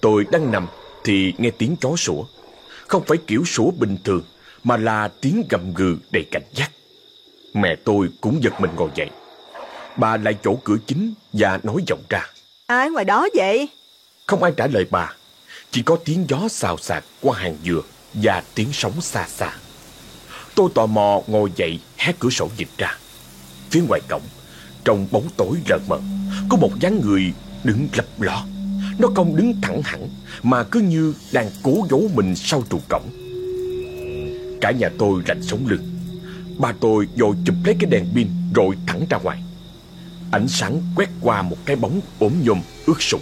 [SPEAKER 1] Tôi đang nằm thì nghe tiếng chó sủa. Không phải kiểu sủa bình thường, mà là tiếng gầm gừ đầy cảnh giác. Mẹ tôi cũng giật mình ngồi dậy. Bà lại chỗ cửa chính và nói giọng ra.
[SPEAKER 2] Ai ngoài đó vậy?
[SPEAKER 1] Không ai trả lời bà. Chỉ có tiếng gió xào xạc qua hàng dừa và tiếng sóng xa xa. Tôi tò mò ngồi dậy hé cửa sổ nhìn ra. Phía ngoài cổng, trong bóng tối lờ mờ, có một dáng người đứng lấp ló. Nó không đứng thẳng hẳn mà cứ như đang cố giấu mình sau trụ cổng. Cả nhà tôi lạnh sống lưng. Ba tôi vội chụp lấy cái đèn pin rồi thẳng ra ngoài. Ánh sáng quét qua một cái bóng ốm nhôm ướt sũng.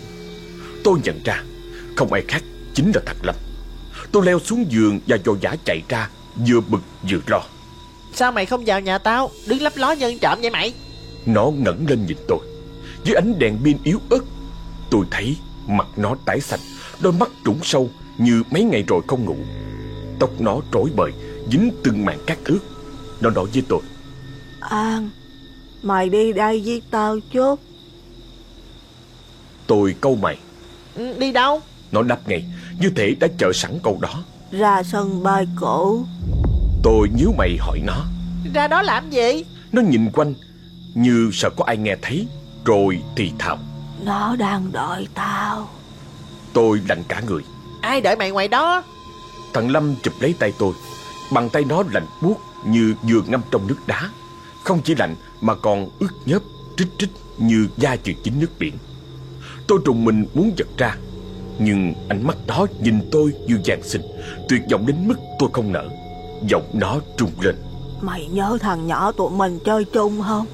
[SPEAKER 1] Tôi nhận ra Không ai khác chính là thằng Lâm. Tôi leo xuống giường và dò dã chạy ra Vừa bực vừa lo.
[SPEAKER 3] Sao mày không vào nhà tao? Đứng lấp ló nhân trộm vậy mày?
[SPEAKER 1] Nó ngẩng lên nhìn tôi. Dưới ánh đèn pin yếu ớt Tôi thấy mặt nó tái xanh Đôi mắt trũng sâu như mấy ngày rồi không ngủ. Tóc nó rối bời Dính từng mảng cát ướt Nó nói với tôi.
[SPEAKER 2] An Mày đi đây với tao chút
[SPEAKER 1] Tôi câu mày.
[SPEAKER 3] Ừ, Đi đâu?
[SPEAKER 1] Nó đáp ngay. Như thể đã chờ sẵn câu đó.
[SPEAKER 2] Ra sân bay cũ
[SPEAKER 1] Tôi nhíu mày hỏi nó.
[SPEAKER 3] Ra đó làm gì?
[SPEAKER 1] Nó nhìn quanh Như sợ có ai nghe thấy. Rồi thì thào.
[SPEAKER 2] Nó đang đợi tao.
[SPEAKER 1] Tôi lạnh cả người.
[SPEAKER 3] Ai đợi mày ngoài đó?
[SPEAKER 1] Thằng Lâm chụp lấy tay tôi. Bàn tay nó lạnh buốt như vừa ngâm trong nước đá. Không chỉ lạnh mà còn ướt nhớp, trích trích như da chưa chín nước biển. Tôi trùng mình muốn giật ra, nhưng ánh mắt đó nhìn tôi như giàn sinh, tuyệt vọng đến mức tôi không nở. Giọng nó trùng lên.
[SPEAKER 2] Mày nhớ thằng nhỏ tụi mình chơi chung không?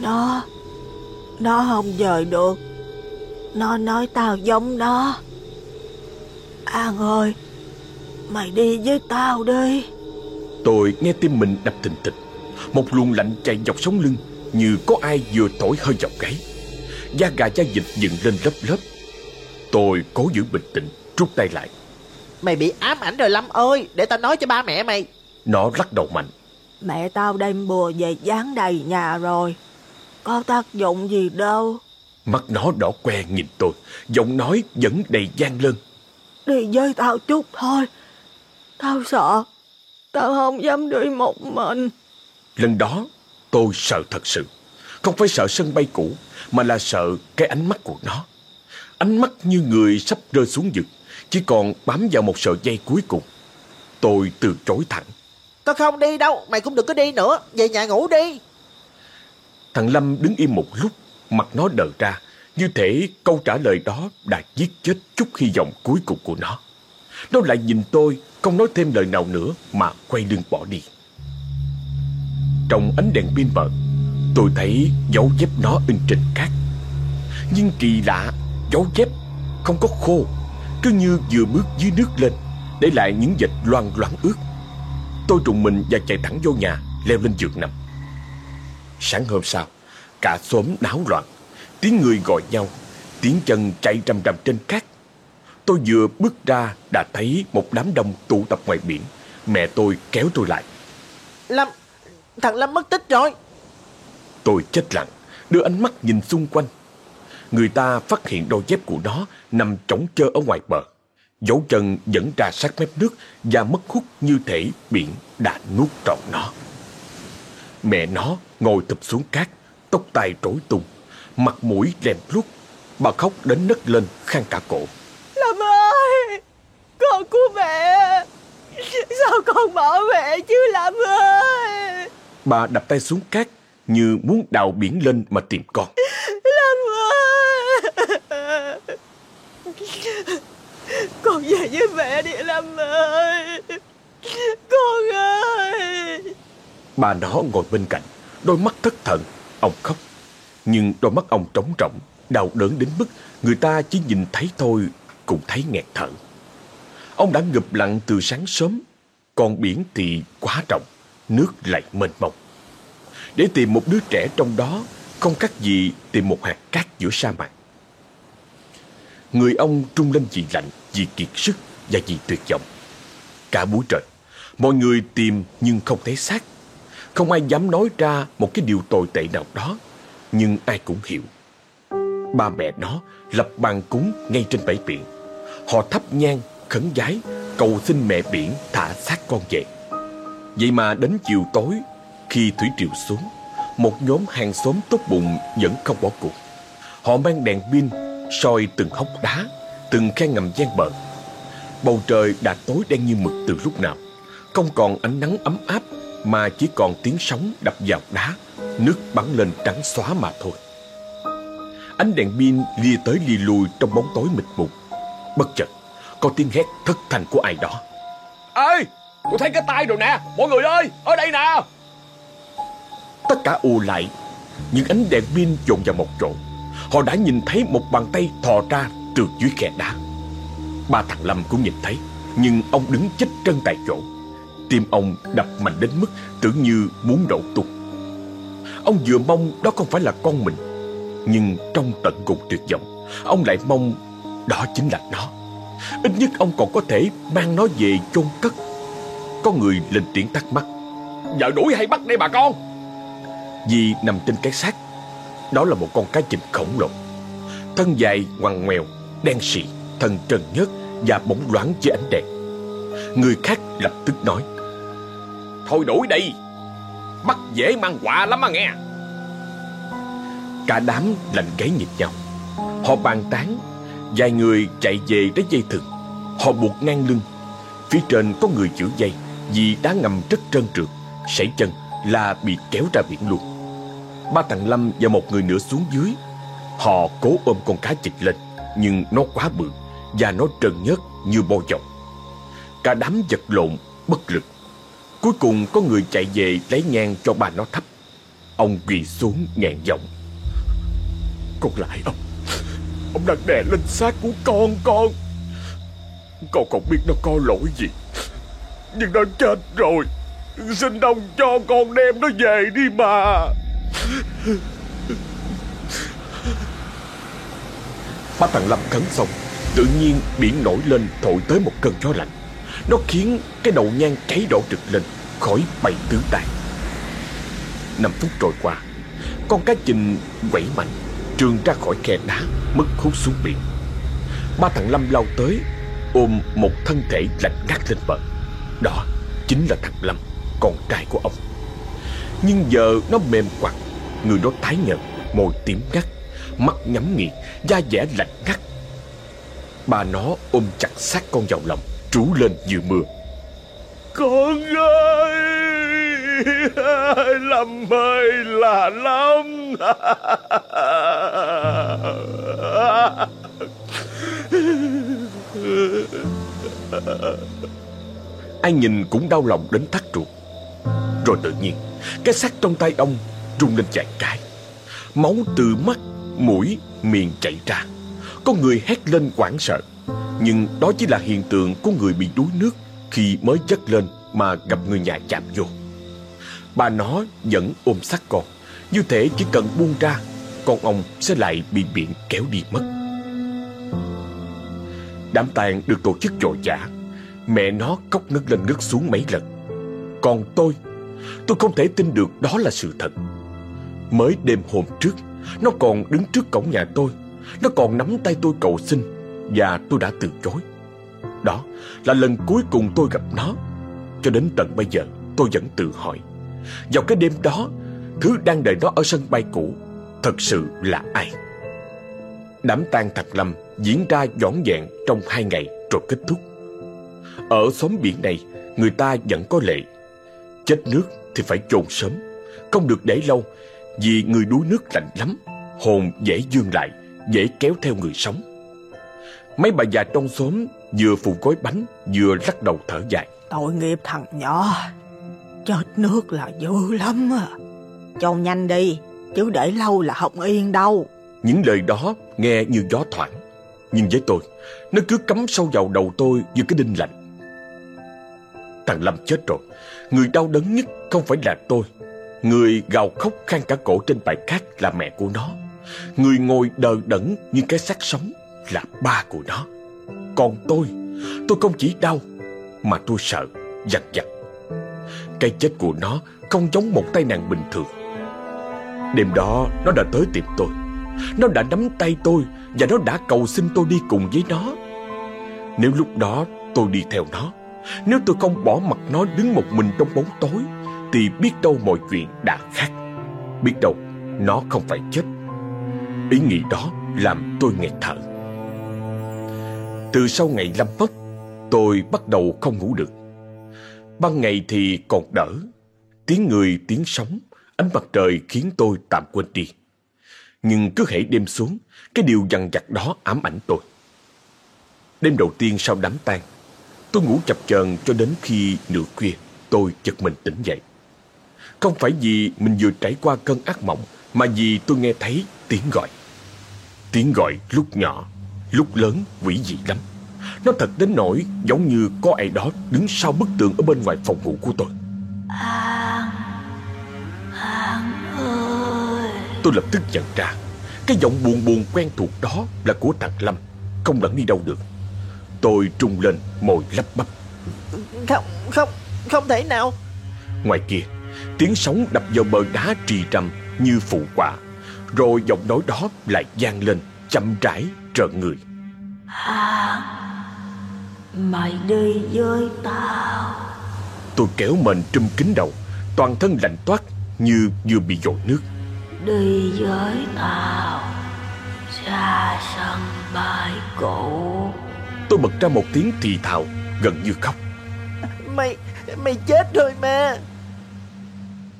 [SPEAKER 2] Nó Nó không dời được Nó nói tao giống nó An ơi Mày đi với tao đi
[SPEAKER 1] Tôi nghe tim mình đập thình thịch Một luồng lạnh chạy dọc sống lưng Như có ai vừa thổi hơi dọc gáy. Da gà da dịch dựng lên lớp lớp. Tôi cố giữ bình tĩnh Rút tay lại.
[SPEAKER 3] Mày bị ám ảnh rồi Lâm ơi Để tao nói cho ba mẹ mày.
[SPEAKER 1] Nó lắc đầu mạnh.
[SPEAKER 2] Mẹ tao đem bùa về dán đầy nhà rồi. Có tác dụng gì đâu.
[SPEAKER 1] Mắt nó đỏ que nhìn tôi Giọng nói vẫn đầy gian lơn.
[SPEAKER 2] Đi với tao chút thôi. Tao sợ. Tao không dám đi một mình
[SPEAKER 1] Lần đó tôi sợ thật sự. Không phải sợ sân bay cũ Mà là sợ cái ánh mắt của nó. Ánh mắt như người sắp rơi xuống vực Chỉ còn bám vào một sợi dây cuối cùng. Tôi từ chối thẳng.
[SPEAKER 3] Tao không đi đâu Mày cũng đừng có đi nữa. Về nhà ngủ đi.
[SPEAKER 1] Thằng Lâm đứng im một lúc Mặt nó đờ ra Như thể câu trả lời đó đã giết chết chút hy vọng cuối cùng của nó. Nó lại nhìn tôi Không nói thêm lời nào nữa Mà quay lưng bỏ đi trong ánh đèn pin mờ. Tôi thấy dấu dép nó in trên cát. Nhưng kỳ lạ, Dấu dép không có khô, Cứ như vừa bước dưới nước lên, Để lại những vệt loang loáng ướt. Tôi trùng mình và chạy thẳng vô nhà, Leo lên giường nằm. Sáng hôm sau, Cả xóm náo loạn. Tiếng người gọi nhau, Tiếng chân chạy rầm rầm trên cát. Tôi vừa bước ra Đã thấy một đám đông tụ tập ngoài biển. Mẹ tôi kéo tôi lại.
[SPEAKER 3] Lâm Thằng Lâm mất tích rồi.
[SPEAKER 1] Tôi chết lặng Đưa ánh mắt nhìn xung quanh. Người ta phát hiện đôi dép của nó Nằm trống trơ ở ngoài bờ. Dấu chân dẫn ra sát mép nước Và mất hút như thể biển đã nuốt trọn nó. Mẹ nó ngồi thụp xuống cát Tóc tai rối tung Mặt mũi lem luốc. Bà khóc đến nấc lên khang cả cổ.
[SPEAKER 2] Lâm ơi Con của mẹ Sao con bỏ mẹ chứ Lâm ơi
[SPEAKER 1] Bà đập tay xuống cát Như muốn đào biển lên mà tìm con.
[SPEAKER 2] Lâm ơi! Con về với mẹ đi Lâm ơi! Con ơi!
[SPEAKER 1] Bà nó ngồi bên cạnh Đôi mắt thất thần Ông khóc. Nhưng đôi mắt ông trống rỗng Đau đớn đến mức Người ta chỉ nhìn thấy thôi Cũng thấy nghẹt thở. Ông đã ngụp lặng từ sáng sớm Còn biển thì quá rộng Nước lại mênh mông. Để tìm một đứa trẻ trong đó Không khác gì tìm một hạt cát giữa sa mạc. Người ông trung lên vì lạnh Vì kiệt sức và vì tuyệt vọng. Cả buổi trời Mọi người tìm nhưng không thấy xác. Không ai dám nói ra một cái điều tồi tệ nào đó Nhưng ai cũng hiểu. Ba mẹ nó lập bàn cúng ngay trên bãi biển. Họ thắp nhang, khấn giái, Cầu xin mẹ biển thả xác con về. Vậy mà đến chiều tối, Khi thủy triều xuống, Một nhóm hàng xóm tốt bụng vẫn không bỏ cuộc. Họ mang đèn pin, soi từng hốc đá, Từng khe ngầm gian bờ. Bầu trời đã tối đen như mực từ lúc nào. Không còn ánh nắng ấm áp, Mà chỉ còn tiếng sóng đập vào đá, Nước bắn lên trắng xóa mà thôi. Ánh đèn pin lia tới lia lui trong bóng tối mịt mù. Bất chợt, Có tiếng hét thất thanh của ai đó. Ê! Tôi thấy cái tay rồi nè, Mọi người ơi, Ở đây nè. Tất cả ù lại, Những ánh đèn pin trộn vào một chỗ. Họ đã nhìn thấy một bàn tay thò ra từ dưới khe đá. Ba thằng Lâm cũng nhìn thấy, Nhưng ông đứng chết chân tại chỗ. Tim ông đập mạnh đến mức tưởng như muốn đậu tung. Ông vừa mong đó không phải là con mình, Nhưng trong tận cùng tuyệt vọng, Ông lại mong đó chính là nó. Ít nhất ông còn có thể mang nó về chôn cất. Có người lên tiếng thắc mắc. Giờ đuổi hay bắt đây bà con? Vì nằm trên cái xác. Đó là một con cá chìm khổng lồ. Thân dài ngoằn ngoèo Đen sì Thân trần nhớt Và bóng loáng dưới ánh đèn. Người khác lập tức nói Thôi đuổi đi. Bắt dễ mang quà lắm mà nghe. Cả đám lạnh gáy nhìn nhau. Họ bàn tán. Vài người chạy về lấy dây thừng. Họ buộc ngang lưng. Phía trên có người giữ dây vì đá ngầm rất trơn trượt, Sảy chân, là bị kéo ra biển luôn. Ba thằng Lâm và một người nữa xuống dưới. Họ cố ôm con cá chịch lên, Nhưng nó quá bự Và nó trơn nhớt như bò dọc. Cả đám giật lộn, bất lực. Cuối cùng có người chạy về lấy nhang cho bà nó thắp. Ông quỳ xuống ngàn giọng. Con lại ông. Ông đang đè lên xác của con con. Con không biết nó có lỗi gì. Nhưng nó chết rồi. Xin ông cho con đem nó về đi mà. Ba thằng Lâm cắn xong, Tự nhiên biển nổi lên thổi tới một cơn gió lạnh. Nó khiến cái đầu nhang cháy đỏ trực lên Khói bay tứ tàn Năm phút trôi qua, Con cá chình quẩy mạnh trường ra khỏi khe đá, Mất hút xuống biển. Ba thằng Lâm lao tới, Ôm một thân thể lạnh ngắt lên bờ. Đó chính là thằng Lâm, Con trai của ông. Nhưng giờ nó mềm quặt Người nó tái nhợt, Môi tím ngắt, Mắt nhắm nghiền, Da dẻ lạnh ngắt. Bà nó ôm chặt xác con vào lòng, Trú lên như mưa. Con ơi, Lâm ơi, là Lâm. Ai nhìn cũng đau lòng đến thắt ruột. Rồi tự nhiên Cái xác trong tay ông rung lên chạy cái. Máu từ mắt, mũi, miệng chảy ra. Có người hét lên hoảng sợ. Nhưng đó chỉ là hiện tượng của người bị đuối nước Khi mới chất lên mà gặp người nhà chạm vô. Bà nó vẫn ôm xác con. Như thể chỉ cần buông ra Con ông sẽ lại bị biển kéo đi mất. Đám tang được tổ chức dội dã. Mẹ nó khóc ngất lên ngất xuống mấy lần. Còn tôi Tôi không thể tin được đó là sự thật. Mới đêm hôm trước, Nó còn đứng trước cổng nhà tôi. Nó còn nắm tay tôi cầu xin Và tôi đã từ chối. Đó là lần cuối cùng tôi gặp nó. Cho đến tận bây giờ, tôi vẫn tự hỏi. Vào cái đêm đó, Thứ đang đợi nó ở sân bay cũ, Thật sự là ai? Đám tang thập Lâm diễn ra dõn dẹn trong hai ngày rồi kết thúc. Ở xóm biển này, người ta vẫn có lệ. Chết nước thì phải chôn sớm, không được để lâu vì người đuối nước lạnh lắm, hồn dễ dương lại, dễ kéo theo người sống. Mấy bà già trong xóm vừa phụ gói bánh vừa lắc đầu thở dài.
[SPEAKER 2] Tội nghiệp thằng nhỏ, chết nước là dữ lắm à. Chôn nhanh đi, chứ để lâu là không yên đâu.
[SPEAKER 1] Những lời đó nghe như gió thoảng nhưng với tôi Nó cứ cắm sâu vào đầu tôi như cái đinh lạnh. Thằng Lâm chết rồi. Người đau đớn nhất không phải là tôi. Người gào khóc khang cả cổ trên bài cát là mẹ của nó. Người ngồi đờ đẫn như cái xác sống là ba của nó. Còn tôi Tôi không chỉ đau Mà tôi sợ, giặt giặt. Cái chết của nó không giống một tai nạn bình thường. Đêm đó nó đã tới tìm tôi. Nó đã nắm tay tôi và nó đã cầu xin tôi đi cùng với nó. Nếu lúc đó tôi đi theo nó Nếu tôi không bỏ mặt nó đứng một mình trong bóng tối Thì biết đâu mọi chuyện đã khác. Biết đâu nó không phải chết. Ý nghĩ đó làm tôi nghẹt thở. Từ sau ngày Lâm mất Tôi bắt đầu không ngủ được. Ban ngày thì còn đỡ Tiếng người tiếng sóng, Ánh mặt trời khiến tôi tạm quên đi. Nhưng cứ hễ đêm xuống, cái điều dằn vặt đó ám ảnh tôi. Đêm đầu tiên sau đám tang, tôi ngủ chập chờn cho đến khi nửa khuya tôi chợt mình tỉnh dậy. Không phải vì mình vừa trải qua cơn ác mộng, mà vì tôi nghe thấy tiếng gọi. Tiếng gọi lúc nhỏ, lúc lớn quỷ dị lắm. Nó thật đến nỗi giống như có ai đó đứng sau bức tường ở bên ngoài phòng ngủ của tôi.
[SPEAKER 2] An, An ơi.
[SPEAKER 1] Tôi lập tức nhận ra Cái giọng buồn buồn quen thuộc đó là của thằng Lâm. Không lẫn đi đâu được. Tôi trung lên môi lắp bắp.
[SPEAKER 3] Không, không, không thể nào.
[SPEAKER 1] Ngoài kia Tiếng sóng đập vào bờ đá trì trầm như phụ quả. Rồi giọng nói đó lại vang lên Chậm rãi trợn người.
[SPEAKER 2] À, mày đi với tao.
[SPEAKER 1] Tôi kéo mền trùm kính đầu Toàn thân lạnh toát như vừa bị dội nước.
[SPEAKER 2] Đi với tao Ra sân bay cũ.
[SPEAKER 1] Tôi bật ra một tiếng thì thào Gần như khóc.
[SPEAKER 3] Mày, mày chết rồi mà.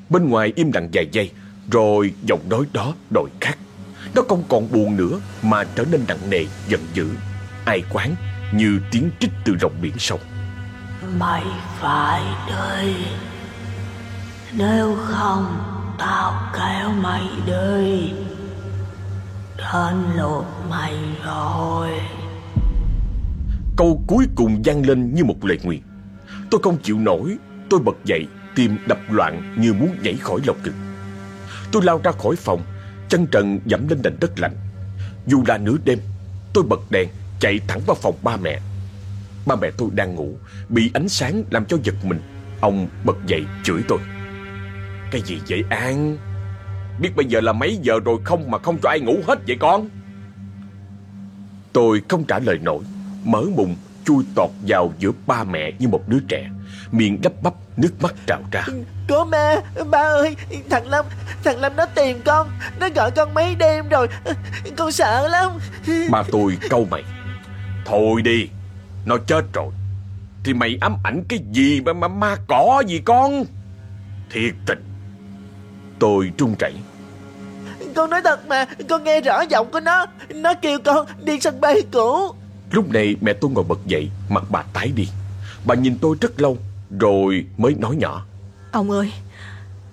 [SPEAKER 1] Bên ngoài im lặng vài giây Rồi giọng nói đó đổi khác. Nó không còn buồn nữa Mà trở nên nặng nề, giận dữ Ai quán như tiếng trích từ lòng biển sâu.
[SPEAKER 2] Mày phải đi. Nếu không Tao kéo mày đi Đến lượt mày rồi.
[SPEAKER 1] Câu cuối cùng vang lên như một lời nguyện Tôi không chịu nổi, Tôi bật dậy, Tim đập loạn như muốn nhảy khỏi lồng ngực. Tôi lao ra khỏi phòng, Chân trần dẫm lên nền đất lạnh. Dù là nửa đêm, Tôi bật đèn, chạy thẳng vào phòng ba mẹ. Ba mẹ tôi đang ngủ, Bị ánh sáng làm cho giật mình. Ông bật dậy chửi tôi. Cái gì vậy An? Biết bây giờ là mấy giờ rồi không Mà không cho ai ngủ hết vậy con? Tôi không trả lời nổi Mở mùng chui tọt vào giữa ba mẹ như một đứa trẻ. Miệng đắp bắp nước mắt trào ra.
[SPEAKER 3] Có ma Ba ơi Thằng Lâm Thằng Lâm nó tìm con Nó gọi con mấy đêm rồi Con sợ lắm.
[SPEAKER 1] Ba tôi câu mày. Thôi đi Nó chết rồi. Thì mày ám ảnh cái gì mà mà ma cỏ gì con? Thiệt tình Tôi trung chảy.
[SPEAKER 3] Con nói thật mà Con nghe rõ giọng của nó. Nó kêu con đi sân bay cũ.
[SPEAKER 1] Lúc này mẹ tôi ngồi bật dậy Mặt bà tái đi. Bà nhìn tôi rất lâu Rồi mới nói nhỏ.
[SPEAKER 2] Ông ơi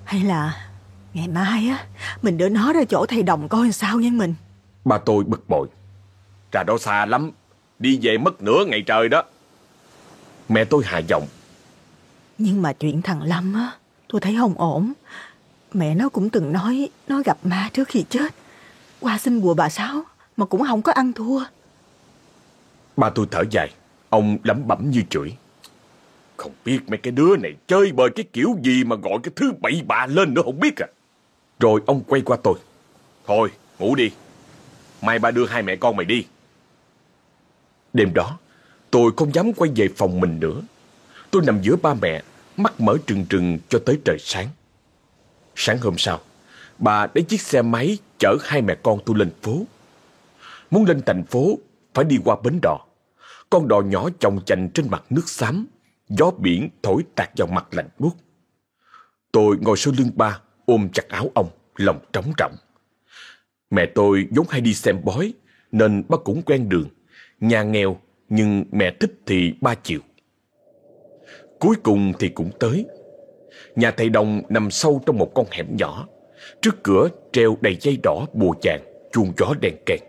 [SPEAKER 2] Hay là Ngày mai á Mình đưa nó ra chỗ thầy đồng coi sao nha mình?
[SPEAKER 1] Ba tôi bực bội. Ra đó xa lắm Đi về mất nửa ngày trời đó. Mẹ tôi hạ giọng.
[SPEAKER 2] Nhưng mà chuyện thằng Lâm á Tôi thấy không ổn Mẹ nó cũng từng nói Nó gặp ma trước khi chết. Qua xin bùa bà Sáu Mà cũng không có ăn thua.
[SPEAKER 1] Ba tôi thở dài. Ông lẩm bẩm như chửi. Không biết mấy cái đứa này chơi bời cái kiểu gì Mà gọi cái thứ bậy bạ lên nữa không biết à. Rồi ông quay qua tôi. Thôi, ngủ đi. Mai ba đưa hai mẹ con mày đi. Đêm đó, Tôi không dám quay về phòng mình nữa. Tôi nằm giữa ba mẹ, Mắt mở trừng trừng cho tới trời sáng. Sáng hôm sau, Bà lấy chiếc xe máy chở hai mẹ con tôi lên phố. Muốn lên thành phố, Phải đi qua bến đò. Con đò nhỏ chồng chành trên mặt nước xám, Gió biển thổi tạt vào mặt lạnh buốt. Tôi ngồi sau lưng ba, Ôm chặt áo ông, Lòng trống trọng Mẹ tôi vốn hay đi xem bói, Nên ba cũng quen đường. Nhà nghèo, nhưng mẹ thích thì ba chịu. Cuối cùng thì cũng tới. Nhà thầy đồng nằm sâu trong một con hẻm nhỏ. Trước cửa treo đầy dây đỏ bùa chàng, Chuông gió đèn kèn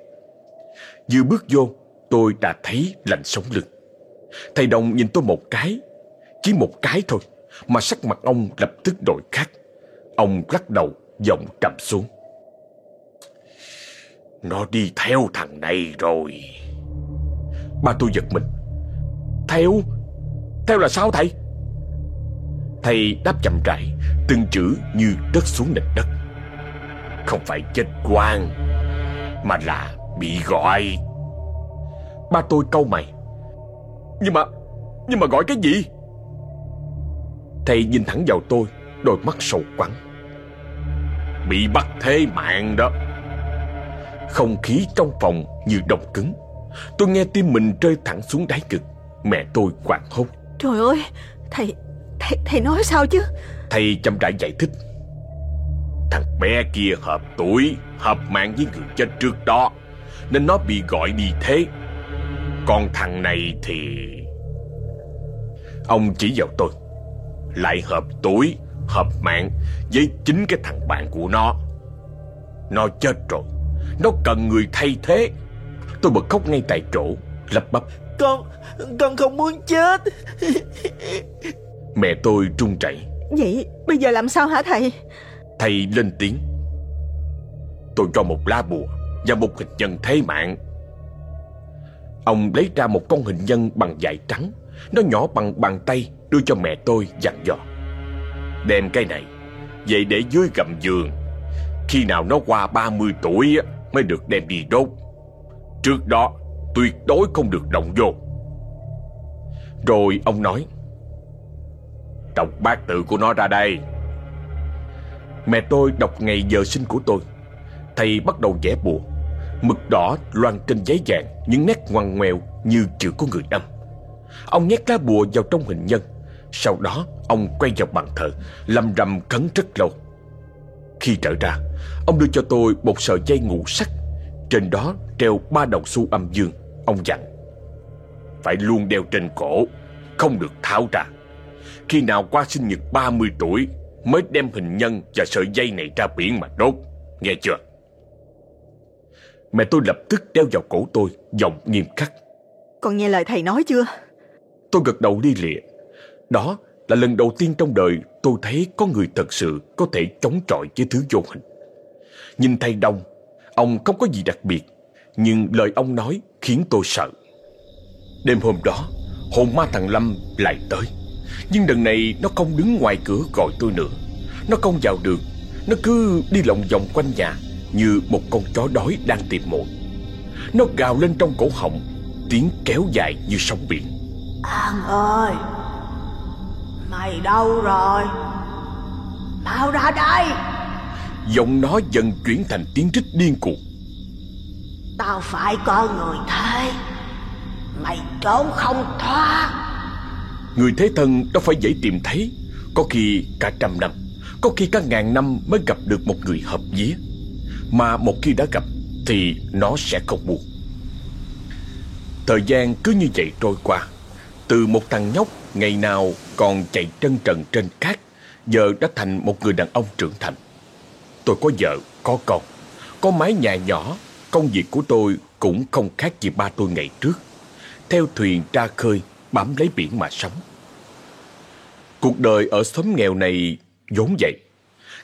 [SPEAKER 1] Vừa bước vô Tôi đã thấy lạnh sống lưng. Thầy đồng nhìn tôi một cái Chỉ một cái thôi Mà sắc mặt ông lập tức đổi khác. Ông lắc đầu giọng trầm xuống. Nó đi theo thằng này rồi. Ba tôi giật mình. Theo? Theo là sao thầy? Thầy đáp chậm rãi, Từng chữ như rớt xuống nền đất. Không phải chết quang, Mà là bị gọi. Ba tôi câu mày. Nhưng mà Nhưng mà gọi cái gì? Thầy nhìn thẳng vào tôi, Đôi mắt sầu quắn Bị bắt thế mạng đó. Không khí trong phòng như đông cứng. Tôi nghe tim mình rơi thẳng xuống đáy cực Mẹ tôi quảng hốt.
[SPEAKER 2] Trời ơi, Thầy Thầy, thầy nói sao chứ?
[SPEAKER 1] Thầy chăm rãi giải thích. Thằng bé kia hợp tuổi Hợp mạng với người chết trước đó Nên nó bị gọi đi thế. Còn thằng này thì Ông chỉ vào tôi Lại hợp tuổi Hợp mạng Với chính cái thằng bạn của nó. Nó chết rồi Nó cần người thay thế. Tôi bật khóc ngay tại chỗ Lắp bắp.
[SPEAKER 3] Con Con không muốn chết
[SPEAKER 1] Mẹ tôi trung chảy
[SPEAKER 2] Vậy bây giờ làm sao hả thầy?
[SPEAKER 1] Thầy lên tiếng. Tôi cho một lá bùa Và một hình nhân thế mạng. Ông lấy ra một con hình nhân bằng vải trắng. Nó nhỏ bằng bàn tay Đưa cho mẹ tôi dặn dò. Đem cái này Về để dưới gầm giường. Khi nào nó qua 30 tuổi Mới được đem đi đốt. Trước đó tuyệt đối không được động vô. Rồi ông nói Đọc bát tự của nó ra đây. Mẹ tôi đọc ngày giờ sinh của tôi. Thầy bắt đầu vẽ bùa. Mực đỏ loan trên giấy vàng, Những nét ngoằn ngoèo như chữ của người đâm Ông nhét lá bùa vào trong hình nhân. Sau đó, ông quay vào bàn thờ, Lầm rầm khấn rất lâu. Khi trở ra, Ông đưa cho tôi một sợi dây ngũ sắc. Trên đó treo ba đồng xu âm dương. Ông dặn, Phải luôn đeo trên cổ, Không được tháo ra. Khi nào qua sinh nhật 30 tuổi mới đem hình nhân và sợi dây này ra biển mà đốt. Nghe chưa? Mẹ tôi lập tức đeo vào cổ tôi, giọng nghiêm khắc.
[SPEAKER 2] Con nghe lời thầy nói chưa?
[SPEAKER 1] Tôi gật đầu đi lịa. Đó là lần đầu tiên trong đời tôi thấy có người thật sự có thể chống chọi với thứ vô hình. Nhìn thầy Đông, ông không có gì đặc biệt, nhưng lời ông nói khiến tôi sợ. Đêm hôm đó, hồn ma thằng Lâm lại tới. Nhưng lần này nó không đứng ngoài cửa gọi tôi nữa. Nó không vào được, nó cứ đi lòng vòng quanh nhà như một con chó đói đang tìm mồi. Nó gào lên trong cổ họng, tiếng kéo dài như sóng biển.
[SPEAKER 2] An ơi, mày đâu rồi? Mau ra đây!
[SPEAKER 1] Giọng nó dần chuyển thành tiếng rít điên cuồng.
[SPEAKER 2] Tao phải có người thế. Mày trốn không thoát.
[SPEAKER 1] Người thế thân đâu phải dễ tìm thấy. Có khi cả trăm năm Có khi cả ngàn năm mới gặp được một người hợp vía. Mà một khi đã gặp Thì nó sẽ không buồn. Thời gian cứ như vậy trôi qua. Từ một thằng nhóc Ngày nào còn chạy chân trần trên cát Giờ đã thành một người đàn ông trưởng thành. Tôi có vợ, có con Có mái nhà nhỏ Công việc của tôi cũng không khác gì ba tôi ngày trước. Theo thuyền ra khơi Bám lấy biển mà sống. Cuộc đời ở xóm nghèo này vốn vậy.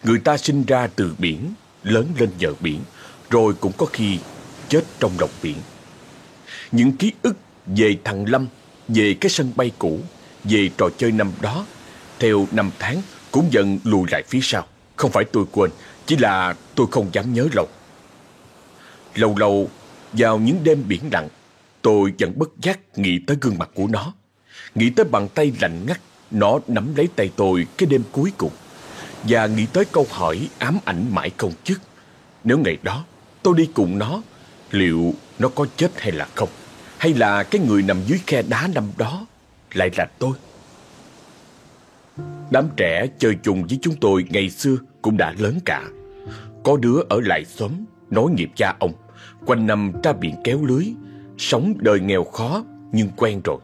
[SPEAKER 1] Người ta sinh ra từ biển, lớn lên nhờ biển, rồi cũng có khi chết trong lòng biển. Những ký ức về thằng Lâm, về cái sân bay cũ, về trò chơi năm đó, theo năm tháng cũng dần lùi lại phía sau. Không phải tôi quên, chỉ là tôi không dám nhớ lâu. Lâu lâu, vào những đêm biển lặng, tôi vẫn bất giác nghĩ tới gương mặt của nó. Nghĩ tới bàn tay lạnh ngắt nó nắm lấy tay tôi cái đêm cuối cùng Và nghĩ tới câu hỏi ám ảnh mãi không chức Nếu ngày đó tôi đi cùng nó, Liệu nó có chết hay là không? Hay là cái người nằm dưới khe đá năm đó Lại là tôi? Đám trẻ chơi chung với chúng tôi ngày xưa cũng đã lớn cả. Có đứa ở lại xóm Nói nghiệp cha ông. Quanh năm ra biển kéo lưới, Sống đời nghèo khó nhưng quen rồi.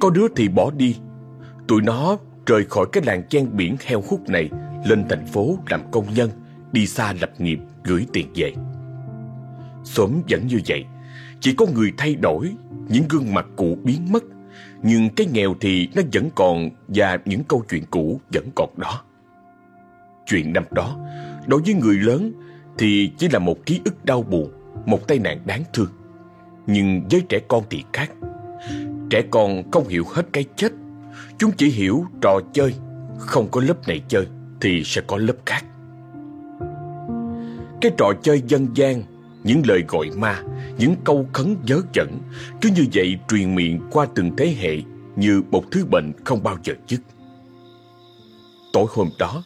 [SPEAKER 1] Có đứa thì bỏ đi Tụi nó rời khỏi cái làng chen biển heo hút này lên thành phố làm công nhân, đi xa lập nghiệp, gửi tiền về. Xóm vẫn như vậy, chỉ có người thay đổi, những gương mặt cũ biến mất, nhưng cái nghèo thì nó vẫn còn và những câu chuyện cũ vẫn còn đó. Chuyện năm đó, đối với người lớn thì chỉ là một ký ức đau buồn, một tai nạn đáng thương. Nhưng với trẻ con thì khác. Trẻ con không hiểu hết cái chết Chúng chỉ hiểu trò chơi. Không có lớp này chơi Thì sẽ có lớp khác. Cái trò chơi dân gian, Những lời gọi ma, Những câu khấn dớ dẫn, Cứ như vậy truyền miệng qua từng thế hệ Như một thứ bệnh không bao giờ dứt. Tối hôm đó,